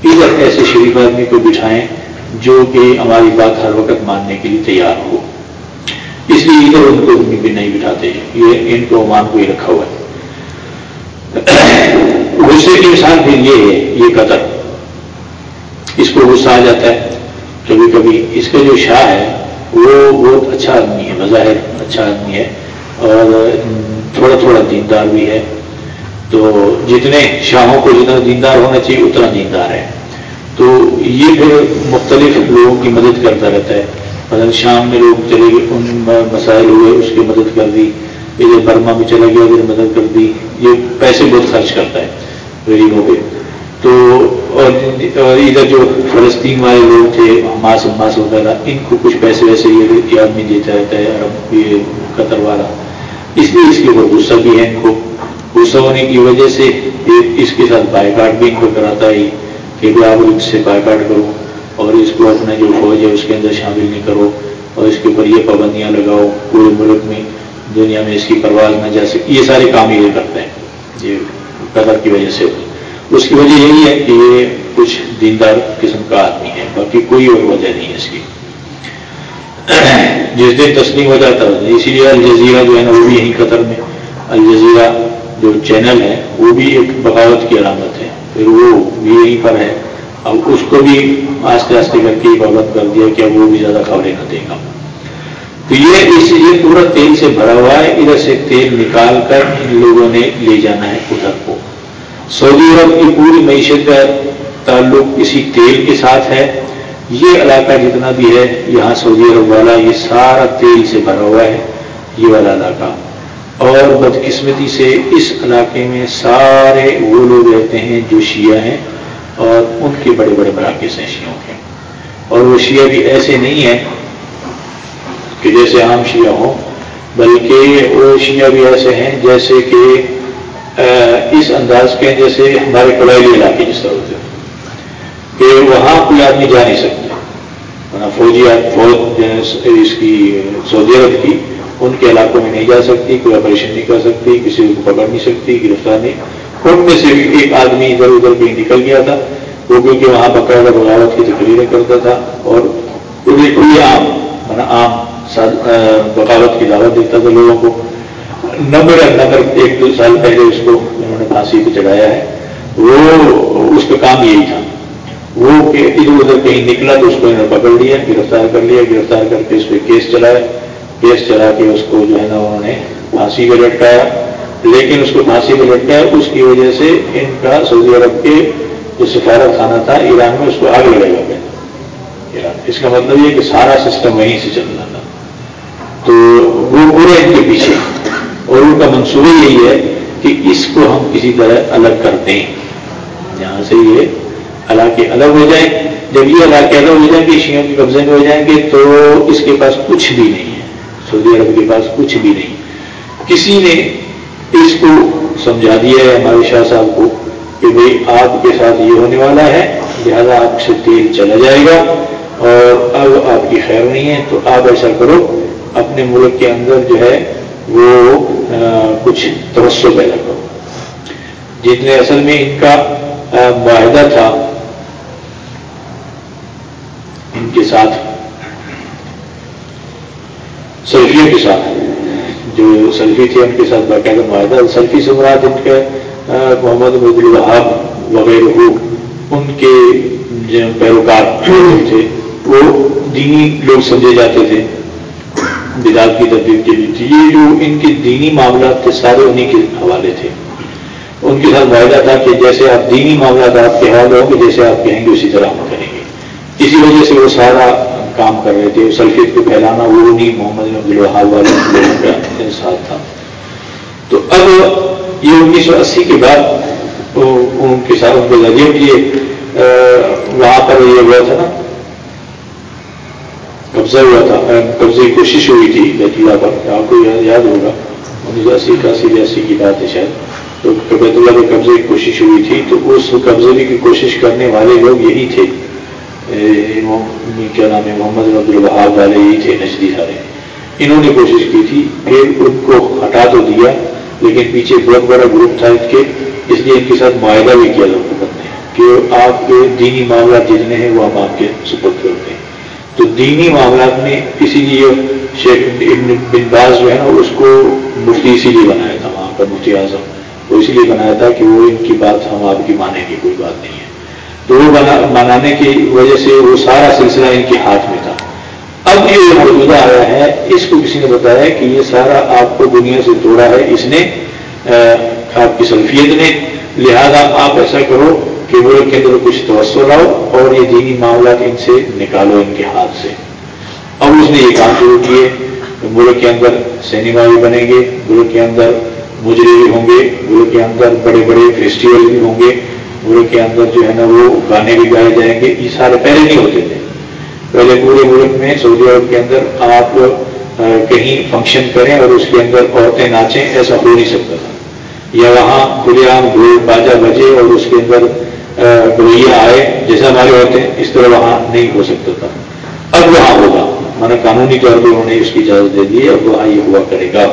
ادھر ایسے شریف آدمی کو بٹھائیں جو کہ ہماری بات ہر وقت ماننے کے لیے تیار ہو۔ اس لیے ادھر ان کو بھی نہیں بٹھاتے۔ یہ ان کو مان کو ہی رکھا ہوا ہے۔ غصے کی مثال بھی یہ ہے یہ قطر اس کو غصہ آ جاتا ہے۔ کبھی کبھی اس کا جو شاہ ہے، وہ بہت اچھا آدمی ہے، مظاہر اچھا آدمی ہے اور تھوڑا تھوڑا دیندار بھی ہے۔ تو جتنے شاہوں کو جتنا دیندار ہونا چاہیے، اتنا دیندار ہے۔ تو یہ پھر مختلف لوگوں کی مدد کرتا رہتا ہے۔ مثلا شام میں لوگ چلے گئے، ان مسائل ہوئے، اس کی مدد کر دی۔ ادھر برما میں چلا گیا، ادھر مدد کر دی۔ یہ پیسے بہت خرچ کرتا ہے۔ غریبوں پہ۔ تو اور ادھر جو فلسطین والے لوگ تھے حماس اماس وغیرہ، ان کو کچھ پیسے ویسے یہ آدمی دیتا رہتا ہے، عرب یہ قطر والا۔ اس لیے اس کے اوپر غصہ بھی ہے ان کو۔ غصہ ہونے کی وجہ سے اس کے ساتھ بائی کاٹ بھی ان کو کراتا ہے کہ آپ اس سے بائی کاٹ کرو اور اس کو اپنا جو فوج ہے اس کے اندر شامل نہیں کرو اور اس کے اوپر یہ پابندیاں لگاؤ پورے ملک میں، دنیا میں اس کی پرواز نہ جا سکے۔ یہ سارے کام یہ کرتے ہیں یہ قدر کی وجہ سے۔ اس کی وجہ یہی ہے کہ یہ کچھ دیندار قسم کا آدمی ہے باقی کوئی اور وجہ نہیں ہے اس کی۔ جس دن تسلیم ہو جاتا ہے، اسی لیے الجزیرہ جو ہے نا، وہ بھی یہیں قطر میں۔ الجزیرہ جو چینل ہے، وہ بھی ایک بغاوت کی علامت ہے۔ پھر وہ بھی یہیں پر ہے۔ اب اس کو بھی آستے آستے کر کے عبادت کر دیا کہ اب وہ بھی زیادہ خبریں نہ دے گا۔ تو یہ اس لیے پورا تیل سے بھرا ہوا ہے۔ ادھر سے تیل نکال کر ان لوگوں نے لے جانا ہے ادھر کو۔ سعودی عرب کی پوری معیشت کا تعلق اسی تیل کے ساتھ ہے۔ یہ علاقہ جتنا بھی ہے، یہاں سعودی عرب والا یہ سارا تیل سے بھرا ہوا ہے، یہ والا علاقہ۔ اور بدقسمتی سے اس علاقے میں سارے وہ لوگ رہتے ہیں جو شیعہ ہیں اور ان کے بڑے بڑے مراکز ہیں، شیعوں کے۔ اور وہ شیعہ بھی ایسے نہیں ہیں کہ جیسے عام شیعہ ہوں، بلکہ وہ شیعہ بھی ایسے ہیں جیسے کہ اس انداز کے جیسے ہمارے قبائلی علاقے جس طرح ہوتے ہیں، کہ وہاں کوئی آدمی جا نہیں سکتا۔ فوجی فوج اس کی سعودی عرب کی، ان کے علاقوں میں نہیں جا سکتی، کوئی آپریشن نہیں کر سکتی، کسی کو پکڑ نہیں سکتی، گرفتار نہیں۔ ان میں سے بھی ایک آدمی ادھر ادھر کہیں نکل گیا تھا، وہ کیونکہ وہاں باقاعدہ بغاوت کی تقریریں کرتا تھا اور انہیں عام عام بغاوت کی دعوت دیتا تھا لوگوں کو۔ نمبر نمبر ایک دو سال پہلے اس کو انہوں نے پھانسی پہ چڑھایا ہے، وہ اس کا کام یہی تھا۔ وہ ادھر ادھر کہیں نکلا تو اس کو انہوں نے پکڑ لیا، گرفتار کر لیا، گرفتار کر کے اس پہ کیس چلایا۔ کیس چلا کے اس کو جو ہے نا انہوں نے پھانسی پہ لٹکایا۔ لیکن اس کو پھانسی پہ لٹکایا، اس کی وجہ سے ان کا سعودی عرب کے جو سفارت خانہ تھا، ایران میں اس کو آگ لگے گا ایران اس کا مطلب یہ کہ سارا سسٹم وہیں سے چل رہا تھا۔ تو وہ پورے ان کے پیچھے۔ اور ان کا منصوبہ یہی ہے کہ اس کو ہم کسی طرح الگ کر دیں جہاں سے یہ علاقے الگ ہو جائیں۔ جب یہ علاقے الگ ہو جائیں گے شیوں کے قبضے میں ہو جائیں گے تو اس کے پاس کچھ بھی نہیں ہے۔ سعودی عرب کے پاس کچھ بھی نہیں۔ کسی نے اس کو سمجھا دیا ہے ہمارے شاہ صاحب کو کہ بھائی آپ کے ساتھ یہ ہونے والا ہے، لہذا آپ سے تیل چلا جائے گا اور اب آپ کی خیر نہیں ہے، تو آپ ایسا کرو، اپنے ملک کے اندر جو ہے وہ کچھ توسع پیدا کرو۔ جتنے اصل میں ان کا معاہدہ تھا، ان کے ساتھ سلفیوں کے ساتھ، جو سیلفی تھے ان کے ساتھ، باقاعدہ معاہدہ، سیلفی سے مراد ان کا محمد مد الحاب وغیرہ ہو ان کے پیروکار تھے، وہ دینی لوگ سمجھے جاتے تھے۔ بداد کی تبدیل کے لیے۔ تھی یہ جو ان کے دینی معاملات تھے، سارے انہیں کے حوالے تھے۔ ان کے ساتھ معاہدہ تھا کہ جیسے آپ دینی معاملات آپ کے حوالے ہوں گے، جیسے آپ کہیں گے، اسی طرح ہم کریں گے۔ اسی وجہ سے وہ سارا کام کر رہے تھے، سلفیت کو پھیلانا، وہ انہیں محمد عبد الحال والے لوگوں کا ساتھ تھا۔ تو اب یہ انیس سو اسی کے بعد ان کے ساتھ ان کے ذریعے کیے وہاں پر یہ ہوا تھا نا قبضہ ہوا تھا قبضے کی کوشش ہوئی تھی بیت اللہ پر۔ آپ کو یاد ہوگا؟ انیس سو اسی اکاسی بیاسی کی بات ہے شاید۔ تو بیت اللہ پر قبضے کی کوشش ہوئی تھی، تو اس قبضے کی کوشش کرنے والے لوگ یہی تھے۔ کیا نام ہے؟ محمد عبد البہاد والے یہی تھے، نجدی سارے۔ انہوں نے کوشش کی تھی پھر ان کو ہٹا تو دیا، لیکن پیچھے بہت بڑا گروپ تھا اس کے۔ اس لیے ان کے ساتھ معاہدہ بھی کیا۔ حکومت نے کہ آپ کے دینی معاملات جتنے ہیں، وہ ہم آپ کے سپورٹ کرتے ہیں۔ تو دینی معاملات میں اسی لیے شیخ ابن بن باز جو ہے نا اس کو مفتی اسی لیے بنایا تھا، وہاں پر مفتی اعظم، وہ اسی لیے بنایا تھا کہ وہ ان کی بات ہم آپ کی مانیں گے، کوئی بات نہیں ہے۔ تو وہ منانے کی وجہ سے وہ سارا سلسلہ ان کے ہاتھ میں تھا۔ اب یہ موجودہ آیا ہے، اس کو کسی نے بتایا کہ یہ سارا آپ کو دنیا سے توڑا ہے، اس نے آپ کی سلفیت نے، لہذا آپ ایسا کرو کہ ملک کے اندر کچھ توسع لاؤ اور یہ دینی معاملات ان سے نکالو ان کے ہاتھ سے۔ اب اس نے یہ کام شروع کیے، ملک کے اندر سینما بھی بنیں گے، ملک کے اندر مجرے بھی ہوں گے، ملک کے اندر بڑے بڑے فیسٹیول بھی ہوں گے، ملک کے اندر جو ہے نا وہ گانے بھی گائے جائیں گے۔ یہ سارے پہلے نہیں ہوتے تھے۔ پہلے پورے ملک میں سعودی عرب کے اندر آپ کہیں فنکشن کریں اور اس کے اندر عورتیں ناچیں، ایسا ہو نہیں سکتا تھا۔ یا وہاں کھلے عام ڈھول باجا بجے اور اس کے اندر گویا آئے جیسا ہمارے ہوتے ہیں اس طرح وہاں نہیں ہو سکتا تھا۔ اب وہاں ہوگا۔ میں نے قانونی طور پہ انہوں نے اس کی اجازت دے دی اب وہاں یہ ہوا کرے گا۔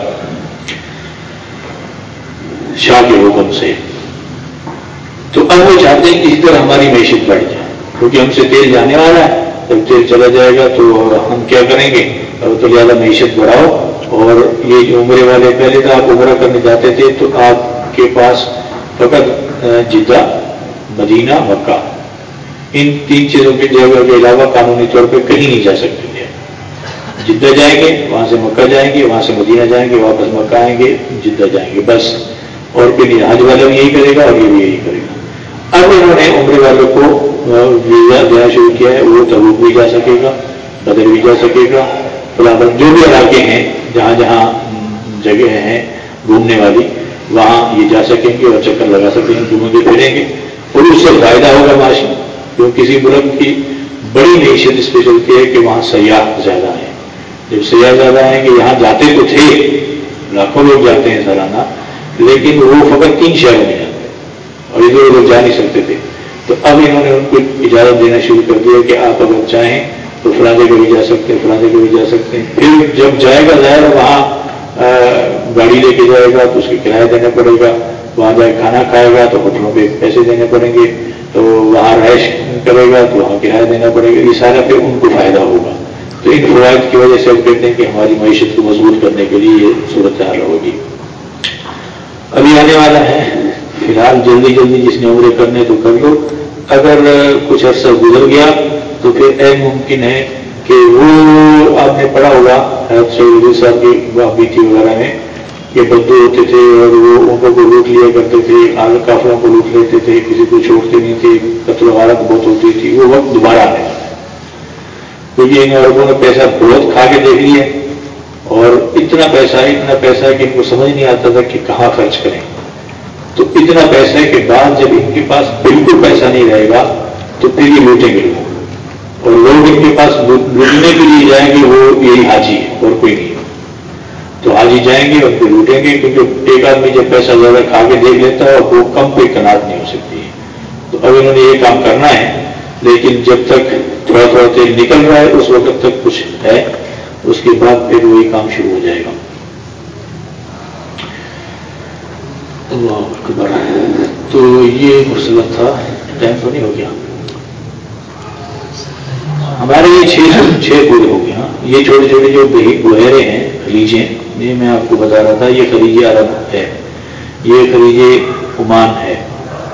شاہ کے حکم سے۔ تو اب وہ چاہتے ہیں کہ طرح ہماری معیشت بڑھ جائے۔ کیونکہ ہم سے تیل جانے والا ہے۔ جب تیل چلا جائے گا تو ہم کیا کریں گے؟ تو زیادہ معیشت بڑھاؤ۔ اور یہ جو عمرے والے پہلے تو آپ عمرہ کرنے جاتے تھے تو آپ کے پاس فقط جدہ مدینہ، مکہ۔ ان تین چیزوں کی جگہ کے علاوہ قانونی طور پہ کہیں نہیں جا سکتے۔ جدہ جائیں گے، وہاں سے مکہ جائیں گے، وہاں سے مدینہ جائیں گے، واپس مکہ آئیں گے، جدہ جائیں گے، بس۔ اور پھر حج والا بھی یہی کرے گا اور یہ بھی یہی کرے گا۔ اب انہوں نے عمرے والوں کو ویزا دینا شروع کیا ہے، وہ تبوک بھی جا سکے گا، بدر بھی جا سکے گا۔ فلاح جو بھی علاقے ہیں، جہاں جہاں جگہ ہیں گھومنے والی، وہاں یہ جا سکیں گے اور چکر لگا سکیں گے گھومیں گے، پھریں گے۔ اور اس سے فائدہ ہوگا معاشی کیوں کسی ملک کی بڑی معیشت اس پہ چلتی ہے کہ وہاں سیاح زیادہ ہیں۔ جب سیاح زیادہ ہیں کہ یہاں جاتے تو تھے، لاکھوں لوگ جاتے ہیں سالانہ، لیکن وہ فقط تین شہروں میں جاتے اور ادھر ادھر جا نہیں سکتے تھے۔ تو اب انہوں نے ان کو اجازت دینا شروع کر دیا کہ آپ اگر چاہیں تو فلاں کو بھی جا سکتے ہیں فلاں کو بھی جا سکتے ہیں۔ پھر جب جائے گا ظاہر وہاں گاڑی لے کے جائے گا تو اس کے کرایہ دینا پڑے گا۔ وہاں جائے کھانا کھائے گا تو ہوٹلوں پہ پیسے دینے پڑیں گے، تو وہاں رہائش کرے گا تو وہاں کرایہ دینا پڑے گا، یہ سارا پھر ان کو فائدہ ہوگا۔ تو ان فوائد کی وجہ سے ہم کہتے ہیں کہ ہماری معیشت کو مضبوط کرنے کے لیے یہ صورت حال ہوگی۔ ابھی آنے والا ہے۔ فی الحال جلدی جلدی جس نے عمرے کرنے تو کر لو۔ اگر کچھ عرصہ گزر گیا تو پھر اے ممکن ہے کہ وہ آپ نے پڑھا ہوگا حضرت صاحب کی بابی تھی وغیرہ میں کہ بدو ہوتے تھے اور وہ ان کو لوٹ لیا کرتے تھے، آگ کافلوں کو لوٹ لیتے تھے، کسی کو چھوڑتے نہیں تھے، قتل غارت بہت ہوتی تھی، وہ وقت دوبارہ آنے والا کیونکہ ان عربوں نے پیسہ بہت کھا کے دیکھ لیا اور اتنا پیسہ اتنا پیسہ کہ ان کو سمجھ نہیں آتا تھا کہ کہاں خرچ کریں۔ تو اتنا پیسے کے بعد جب ان کے پاس بالکل پیسہ نہیں رہے گا تو پھر یہ لوٹیں گے۔ لوگ اور لوگ ان کے پاس لوٹنے کے لیے جائیں گے، وہ یہی حاجی ہے اور کوئی نہیں۔ تو حاجی جائیں گے اور پھر لوٹیں گے کیونکہ ایک آدمی جب پیسہ زیادہ کھا کے دیکھ لیتا ہے اور وہ کم کوئی کناٹ نہیں ہو سکتی ہے۔ تو اب انہوں نے یہ کام کرنا ہے، لیکن جب تک تھوڑا تھوڑا تیل نکل رہا ہے، اس وقت تک کچھ ہے، اس کے بعد پھر وہی کام شروع ہو جائے گا۔ اللہ اکبر۔ تو یہ مسئلہ تھا۔ ٹائم تو نہیں ہو گیا۔ ہمارے یہ چھ چھ پورے ہو گیا ہاں، یہ چھوٹے چھوٹے جو بہیرے ہیں لیجیں یہ میں آپ کو بتا رہا تھا، یہ خلیج عرب ہے، یہ خلیج عمان ہے،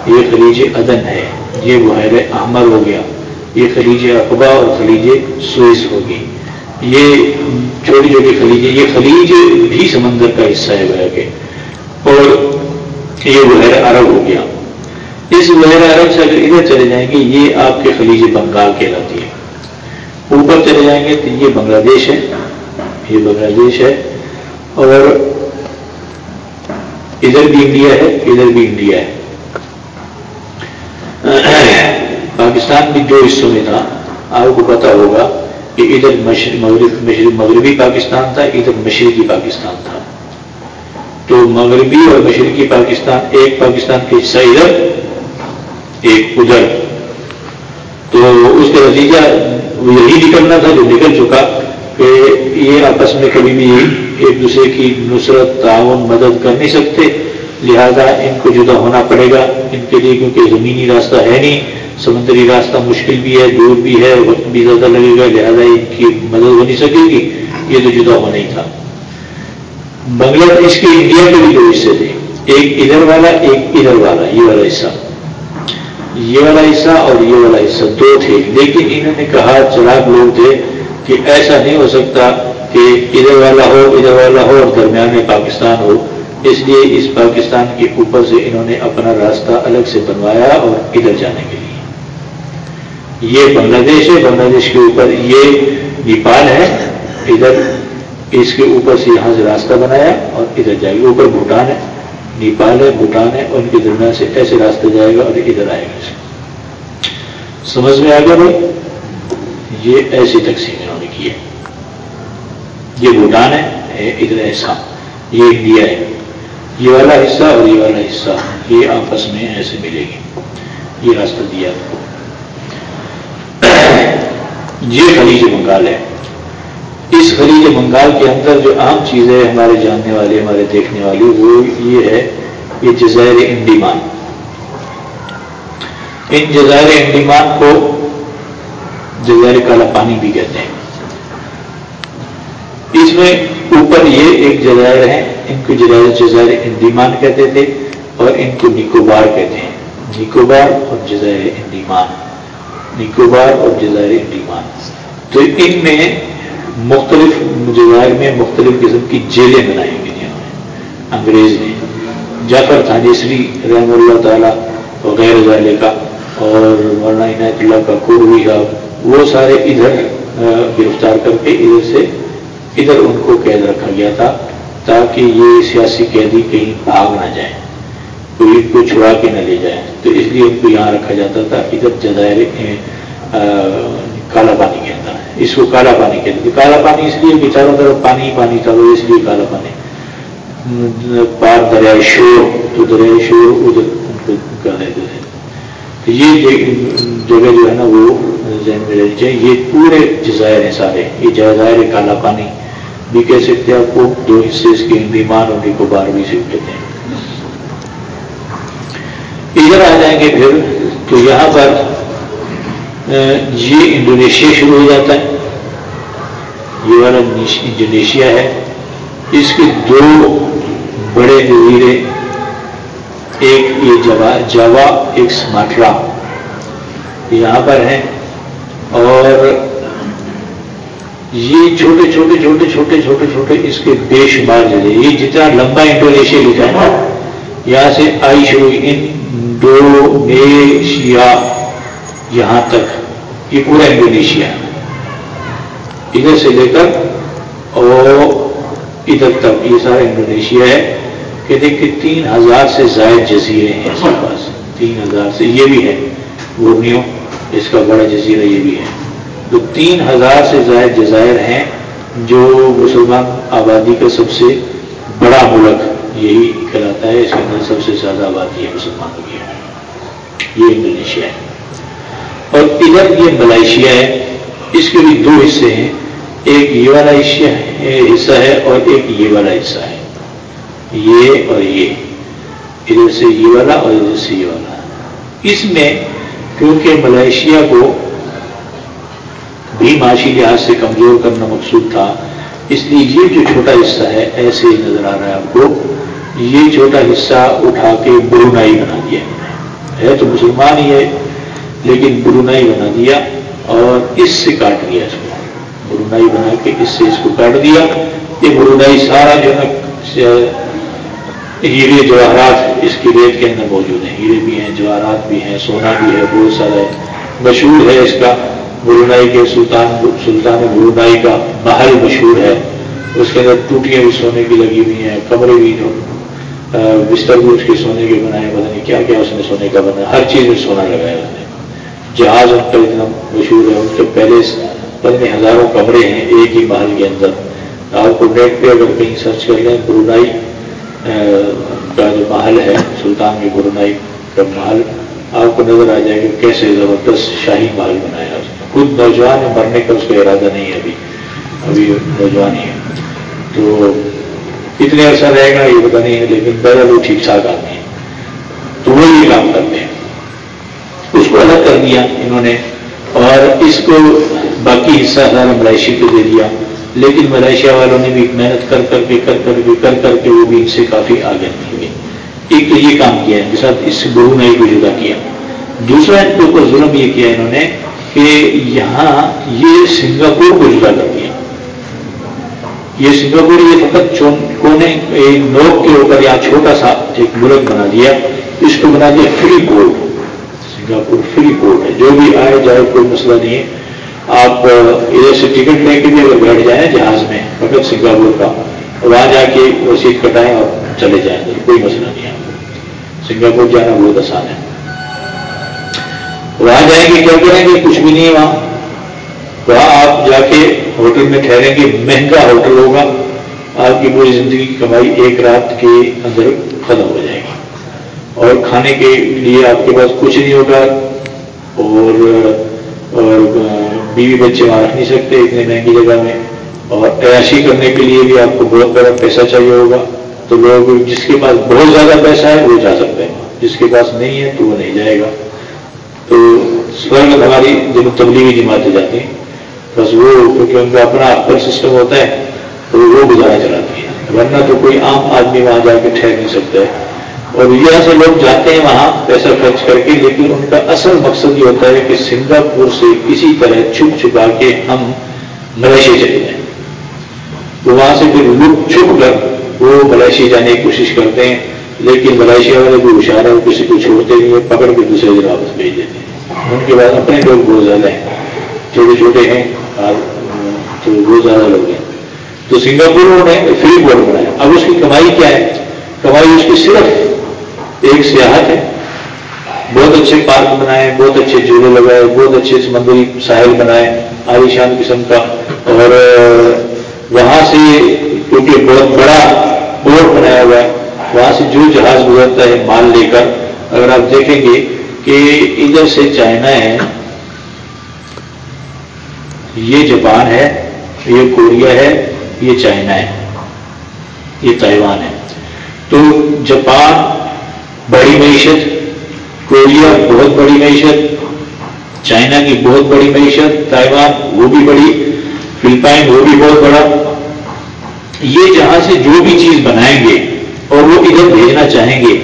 یہ خلیج عدن ہے، یہ بحیر احمر ہو گیا، یہ خلیج اقبا اور خلیج سوئس ہوگی یہ چھوٹی چھوٹی خلیج یہ خلیج بھی سمندر کا حصہ ہے بہ کے، اور یہ بحیر عرب ہو گیا۔ اس بحیر عرب سے اگر ادھر چلے جائیں گے، یہ آپ کے خلیج بنگال کہلاتی ہے اوپر چلے جائیں گے تو یہ بنگلہ دیش ہے، یہ بنگلہ دیش ہے۔ اور ادھر بھی انڈیا ہے، ادھر بھی انڈیا ہے۔ پاکستان بھی جو حصوں میں تھا۔ آپ کو پتا ہوگا کہ ادھر مغرب مغربی پاکستان تھا، ادھر مشرقی پاکستان تھا۔ تو مغربی اور مشرقی پاکستان، ایک پاکستان کے حصہ ادھر، ایک ادھر۔ تو اس کا نتیجہ یہی نکلنا تھا جو نکل چکا کہ یہ آپس میں کبھی بھی ایک دوسرے کی نصرت، تعاون، مدد کر نہیں سکتے، لہذا ان کو جدا ہونا پڑے گا۔ ان کے لیے کیونکہ زمینی راستہ ہے نہیں، سمندری راستہ مشکل بھی ہے، دور بھی ہے، وقت بھی زیادہ لگے گا، لہذا ان کی مدد ہو نہیں سکے گی۔ یہ تو جدا ہونا ہی تھا۔ بنگلہ دیش کے انڈیا کے بھی دو حصے تھے۔ ایک ادھر والا، ایک ادھر والا، یہ والا حصہ۔ یہ والا حصہ اور یہ والا حصہ دو تھے۔ لیکن انہوں نے کہا، چراغ لوگ تھے کہ ایسا نہیں ہو سکتا کہ ادھر والا ہو، ادھر والا ہو اور درمیان میں پاکستان ہو۔ اس لیے اس پاکستان کے اوپر سے انہوں نے اپنا راستہ الگ سے بنوایا اور ادھر جانے کے لیے۔ یہ بنگلہ دیش ہے، بنگلہ دیش کے اوپر یہ نیپال ہے۔ ادھر اس کے اوپر سے یہاں سے راستہ بنایا اور ادھر جائے گا۔ اوپر بھوٹان ہے، نیپال ہے، بھوٹان ہے، ان کے درمیان سے ایسے راستے جائے گا اور ادھر آئے گا۔ سمجھ میں آ گیا بھائی؟ یہ ایسی تقسیم انہوں نے کی ہے یہ بھوٹان ہے ادھر ایسا یہ انڈیا ہے۔ یہ والا حصہ اور یہ والا حصہ، یہ آپس میں ایسے ملے گی یہ راستہ دیا آپ کو۔ یہ خلیج بنگال ہے۔ اس خلیج بنگال کے اندر جو عام چیز ہے ہمارے جاننے والے، ہمارے دیکھنے والے، وہ یہ ہے یہ جزائر انڈیمان۔ ان جزائر انڈیمان کو جزائر کالا پانی بھی کہتے ہیں۔ اس میں اوپر یہ ایک جزائر ہے ان کو جزائر جزائر انڈیمان کہتے تھے اور ان کو نکوبار کہتے ہیں۔ نکوبار اور جزائر انڈیمان نکوبار اور جزائر انڈیمان تو ان میں مختلف جزائر میں مختلف قسم کی جیلیں بنائی گئی ہیں۔ انگریز نے، جعفر تھانیسری رحم اللہ تعالیٰ وغیرہ ضالع کا اور مولانا عنایت اللہ کا قوری کا وہ سارے ادھر گرفتار کر کے ادھر سے ادھر ان کو قید رکھا گیا تھا تاکہ یہ سیاسی قیدی کہیں بھاگ نہ جائیں، کوئی ان کو چھڑا کے نہ لے جائیں۔ تو اس لیے ان کو یہاں رکھا جاتا تھا، ادھر جزائر کالا پانی کہتا ہے۔ اس کو کالا پانی کہتے تھے۔ کالا پانی اس لیے کہ چاروں طرف پانی ہی پانی تھا وہ اس لیے کالا پانی۔ پار دریائے شور، تو دریائے شور ادھر ان کو دیتے تو یہ جگہ جو ہے نا وہ ذہن میں رہنی چاہیے یہ پورے جزائر ہیں سارے۔ یہ جزائر کالا پانی بھی کہہ سکتے ہیں آپ کو، دو حصے اس کے بیمان اور نکوبار بھی سے کہتے ہیں۔ ادھر آ جائیں گے پھر، تو یہاں پر یہ انڈونیشیا شروع ہو جاتا ہے۔ یہ والا انڈونیشیا ہے۔ اس کے دو بڑے جزیرے ایک یہ جوا، جاوا، ایک سماٹرا۔ یہاں پر ہیں۔ اور یہ چھوٹے چھوٹے چھوٹے چھوٹے چھوٹے چھوٹے اس کے بے شمار جگہ یہ جتنا لمبا انڈونیشیا لکھا ہے نا، یہاں سے آئی شروع انڈونیشیا یہاں تک، یہ پورا انڈونیشیا۔ ادھر سے لے کر اور ادھر تک، یہ سارا انڈونیشیا ہے۔ کہ دیکھیں تین ہزار سے زائد جزیرے ہیں اس کے پاس۔ تین ہزار سے، یہ بھی ہے۔ گورنیوں اس کا بڑا جزیرہ یہ بھی ہے۔ تو تین ہزار سے زائد جزائر ہیں، جو مسلمان آبادی کا سب سے بڑا ملک یہی کہلاتا ہے، اس کے اندر سب سے زیادہ آبادی ہے مسلمانوں کی۔ یہ انڈونیشیا ہے۔ اور ادھر یہ ملائیشیا ہے، اس کے بھی دو حصے ہیں۔ ایک یہ والا حصہ ہے اور ایک یہ والا حصہ ہے۔ یہ اور یہ۔ ادھر سے یہ والا اور ادھر سے یہ والا۔ اس میں کیونکہ ملائیشیا کو بھی معاشی لحاظ سے کمزور کرنا مقصود تھا۔ اس لیے یہ جو چھوٹا حصہ ہے، ایسے ہی نظر آ رہا ہے آپ کو۔ یہ چھوٹا حصہ اٹھا کے برونائی بنا دیا۔ ہے تو مسلمان ہی ہے، لیکن برونائی بنا دیا اور اس سے کاٹ دیا اس کو۔ برونائی بنا کے اس سے اس کو کاٹ دیا۔ یہ برونائی سارا جو ہے، ہیرے جواہرات اس کی ریت کے اندر موجود ہیں۔ ہیرے بھی ہیں، جواہرات بھی ہیں، سونا بھی ہے، بہت سارا ہے مشہور ہے اس کا۔ برونائی کے سلطان سلطان برونائی کا محل مشہور ہے۔ اس کے اندر ٹوٹیاں بھی سونے کی لگی ہوئی ہیں، کمرے بھی جو بستر بھی اس کے سونے کے بنائے، پتہ نہیں کیا کیا اس نے سونے کا بنا ہر چیز میں سونا لگایا اس نے۔ جہاز ان کا اتنا مشہور ہے، ان کے پہلے پتہ ہزاروں کمرے ہیں ایک ہی محل کے اندر۔ آپ کو نیٹ پہ اگر کہیں سرچ کر لیں، برونائی کا جو محل ہے، سلطان کی برونائی کا محل، آپ کو نظر آ جائے گا کیسے زبردست شاہی محل بنایا اس نے۔ خود نوجوان ہے مرنے کا اس کا ارادہ نہیں ہے ابھی۔ ابھی نوجوان ہی ہے تو کتنے عرصہ رہے گا یہ پتا نہیں ہے، لیکن پہلے وہ ٹھیک ٹھاک آدمی ہے تو وہ یہ کام کرتے ہیں۔ اس کو الگ کر دیا انہوں نے، اور اس کو باقی حصہ سارا ملائشی کو دے دیا۔ لیکن ملائیشیا والوں نے بھی محنت کر کر کے، کر کر کے، کر کر کے وہ بھی ان سے کافی آگے نہیں ہوئے ایک تو یہ کام کیا، ان کے ساتھ اس گرو نے کو جدا کیا۔ دوسرا ان کے اوپر ظلم یہ کیا انہوں نے کہ یہاں یہ سنگاپور کو جدا کر دیا یہ سنگاپور یہ فقط کونے نوک کے اوپر یہاں چھوٹا سا ایک ملک بنا دیا۔ اس کو بنا دیا free port. Singapore free port ہے۔ جو بھی آئے جائے، کوئی مسئلہ نہیں ہے۔ آپ ادھر سے ٹکٹ لے کے بھی اگر بیٹھ جائیں جہاز میں، فقط سنگاپور کا۔ وہاں جا کے رسید کٹائیں اور چلے جائیں۔ گے کوئی مسئلہ نہیں آپ سنگاپور جانا بہت آسان ہے۔ وہاں جائیں گے، کیا کریں گے؟ کچھ بھی نہیں وہاں۔ وہاں آپ جا کے ہوٹل میں ٹھہریں گے، مہنگا ہوٹل ہوگا۔ آپ کی پوری زندگی کی کمائی ایک رات کے اندر ختم ہو جائے گی۔ اور کھانے کے لیے آپ کے پاس کچھ نہیں ہوگا۔ اور اور، بیوی بچے وہاں رکھ نہیں سکتے اتنے مہنگی جگہ میں۔ اور عیاشی کرنے کے لیے بھی آپ کو بہت بڑا پیسہ چاہیے ہوگا۔ تو لوگ جس کے پاس بہت زیادہ پیسہ ہے، وہ جا سکتے ہیں۔ جس کے پاس نہیں ہے تو وہ نہیں جائے گا۔ تو سورگ ہماری جن تبلیغی جماعتیں جاتی ہیں، بس وہ کیونکہ ان کا اپنا اپر سسٹم ہوتا ہے، تو وہ گزارا چلاتی ہے ورنہ تو کوئی عام آدمی وہاں جا کے ٹھہر نہیں سکتا ہے۔ اور یہاں سے لوگ جاتے ہیں وہاں پیسہ خرچ کر کے، لیکن ان کا اصل مقصد یہ ہوتا ہے کہ سنگاپور سے کسی طرح چھپ چھپا کے ہم ملیشیا چلے جائیں۔ تو وہاں سے پھر لک چھپ کر وہ ملیشیا جانے کی کوشش کرتے ہیں۔ لیکن ملائیشیا والے بھی ہوشیار ہے وہ کسی کو چھوڑتے نہیں ہیں، پکڑ کے دوسرے دن واپس بھیج دیتے ہیں۔ ان کے بعد اپنے لوگ بہت زیادہ ہیں۔ چھوٹے چھوٹے ہیں تو بہت زیادہ لوگ ہیں۔ تو سنگاپور نے فری بورڈ بنایا۔ اب اس کی کمائی کیا ہے؟ کمائی اس کی صرف ایک سیاحت ہے۔ بہت اچھے پارک بنائے، بہت اچھے جھولے لگائے، بہت اچھے سمندری ساحل بنائے عالیشان قسم کا۔ اور وہاں سے کیونکہ بہت بڑا پورٹ بنایا ہوا ہے وہاں سے جو جہاز گزرتا ہے مال لے کر، اگر آپ دیکھیں گے کہ ادھر سے چائنا ہے، یہ جاپان ہے، یہ کوریا ہے، یہ چائنا ہے، یہ تائیوان ہے۔ تو جاپان بڑی معیشت، کوریا بہت بڑی معیشت، چائنا کی بہت بڑی معیشت، تائیوان وہ بھی بڑی، فلپائن وہ بھی بہت بڑا۔ یہ جہاں سے جو بھی چیز بنائیں گے اور وہ ادھر بھیجنا چاہیں گے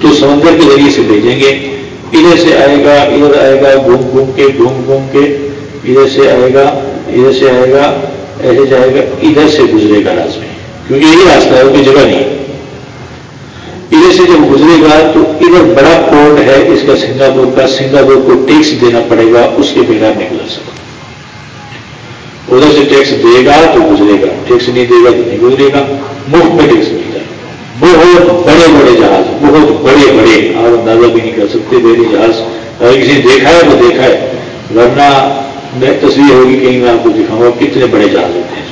تو سمندر کے ذریعے سے بھیجیں گے۔ ادھر سے آئے گا، ادھر آئے گا، گھوم گھوم کے، گھوم گھوم کے۔ ادھر سے آئے گا، ادھر سے آئے گا، ایسے جائے گا، ادھر سے گزرے گا راس میں۔ کیونکہ یہ راستہ ہے کوئی جگہ نہیں ادھر سے جب گزرے گا تو ادھر بڑا پورٹ ہے، اس کا سنگاپور کا۔ سنگاپور کو ٹیکس دینا پڑے گا، اس کے بغیر نہیں گزر سکتا۔ ادھر سے ٹیکس دے گا تو گزرے گا۔ ٹیکس نہیں دے گا تو نہیں گزرے گا۔ مفت میں ٹیکس ملتا بہت بڑے بڑے جہاز، بہت بڑے بڑے آپ اندازہ بھی نہیں کر سکتے میرے جہاز۔ اگر کسی نے دیکھا ہے وہ دیکھا ہے۔ ورنہ میں تصویر ہوگی کہیں میں آپ کو دکھاؤں گا کتنے بڑے جہاز ہوتے ہیں۔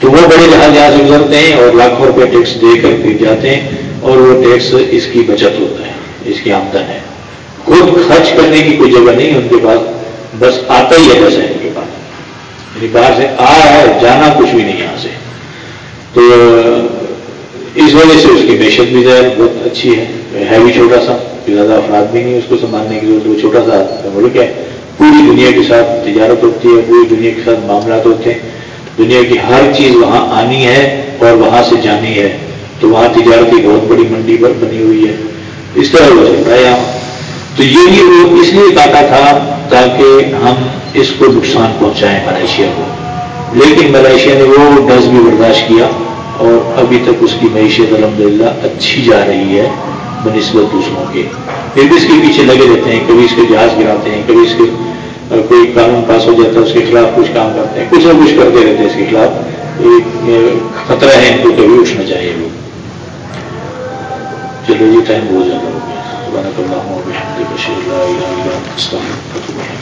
تو وہ بڑے جہاز یہاں سے گزرتے ہیں اور لاکھوں روپے ٹیکس دے کر پھر جاتے ہیں اور وہ ٹیکس اس کی بچت ہوتا ہے، اس کی آمدن ہے۔ خود خرچ کرنے کی کوئی جگہ نہیں، ان کے پاس بس آتا ہی ہے پیسہ ان کے پاس یعنی باہر سے آ ہے، جانا کچھ بھی نہیں یہاں سے تو، اس وجہ سے اس کی معیشت بھی ظاہر بہت اچھی ہے۔ ہے بھی چھوٹا سا زیادہ افراد بھی نہیں اس کو سنبھالنے کی ضرورت، وہ چھوٹا سا ملک ہے۔ پوری دنیا کے ساتھ تجارت ہوتی ہے، پوری دنیا کے ساتھ معاملات ہوتے ہیں۔ دنیا کی ہر چیز وہاں آنی ہے اور وہاں سے جانی ہے۔ تو وہاں تجارت کی بہت بڑی منڈی پر بنی ہوئی ہے۔ اس طرح ہو سکتا ہے یہاں۔ تو یہ بھی وہ اس لیے کاٹا تھا تاکہ ہم اس کو نقصان پہنچائیں۔ ملیشیا کو لیکن ملیشیا نے وہ ڈز بھی برداشت کیا اور ابھی تک اس کی معیشت الحمد للہ اچھی جا رہی ہے بنسبت دوسروں کے۔ پھر بھی اس کے پیچھے لگے رہتے ہیں، کبھی اس کے جہاز گراتے ہیں، کبھی اس کے کوئی قانون پاس ہو جاتا ہے، اس کے خلاف کچھ کام کرتے ہیں، کچھ نہ کچھ کرتے رہتے ہیں اس کے خلاف۔ ایک خطرہ ہے ان کو کبھی اٹھنا چاہیے وہ۔ چلو جی ٹائم بہت زیادہ ہو گیا۔ اللہ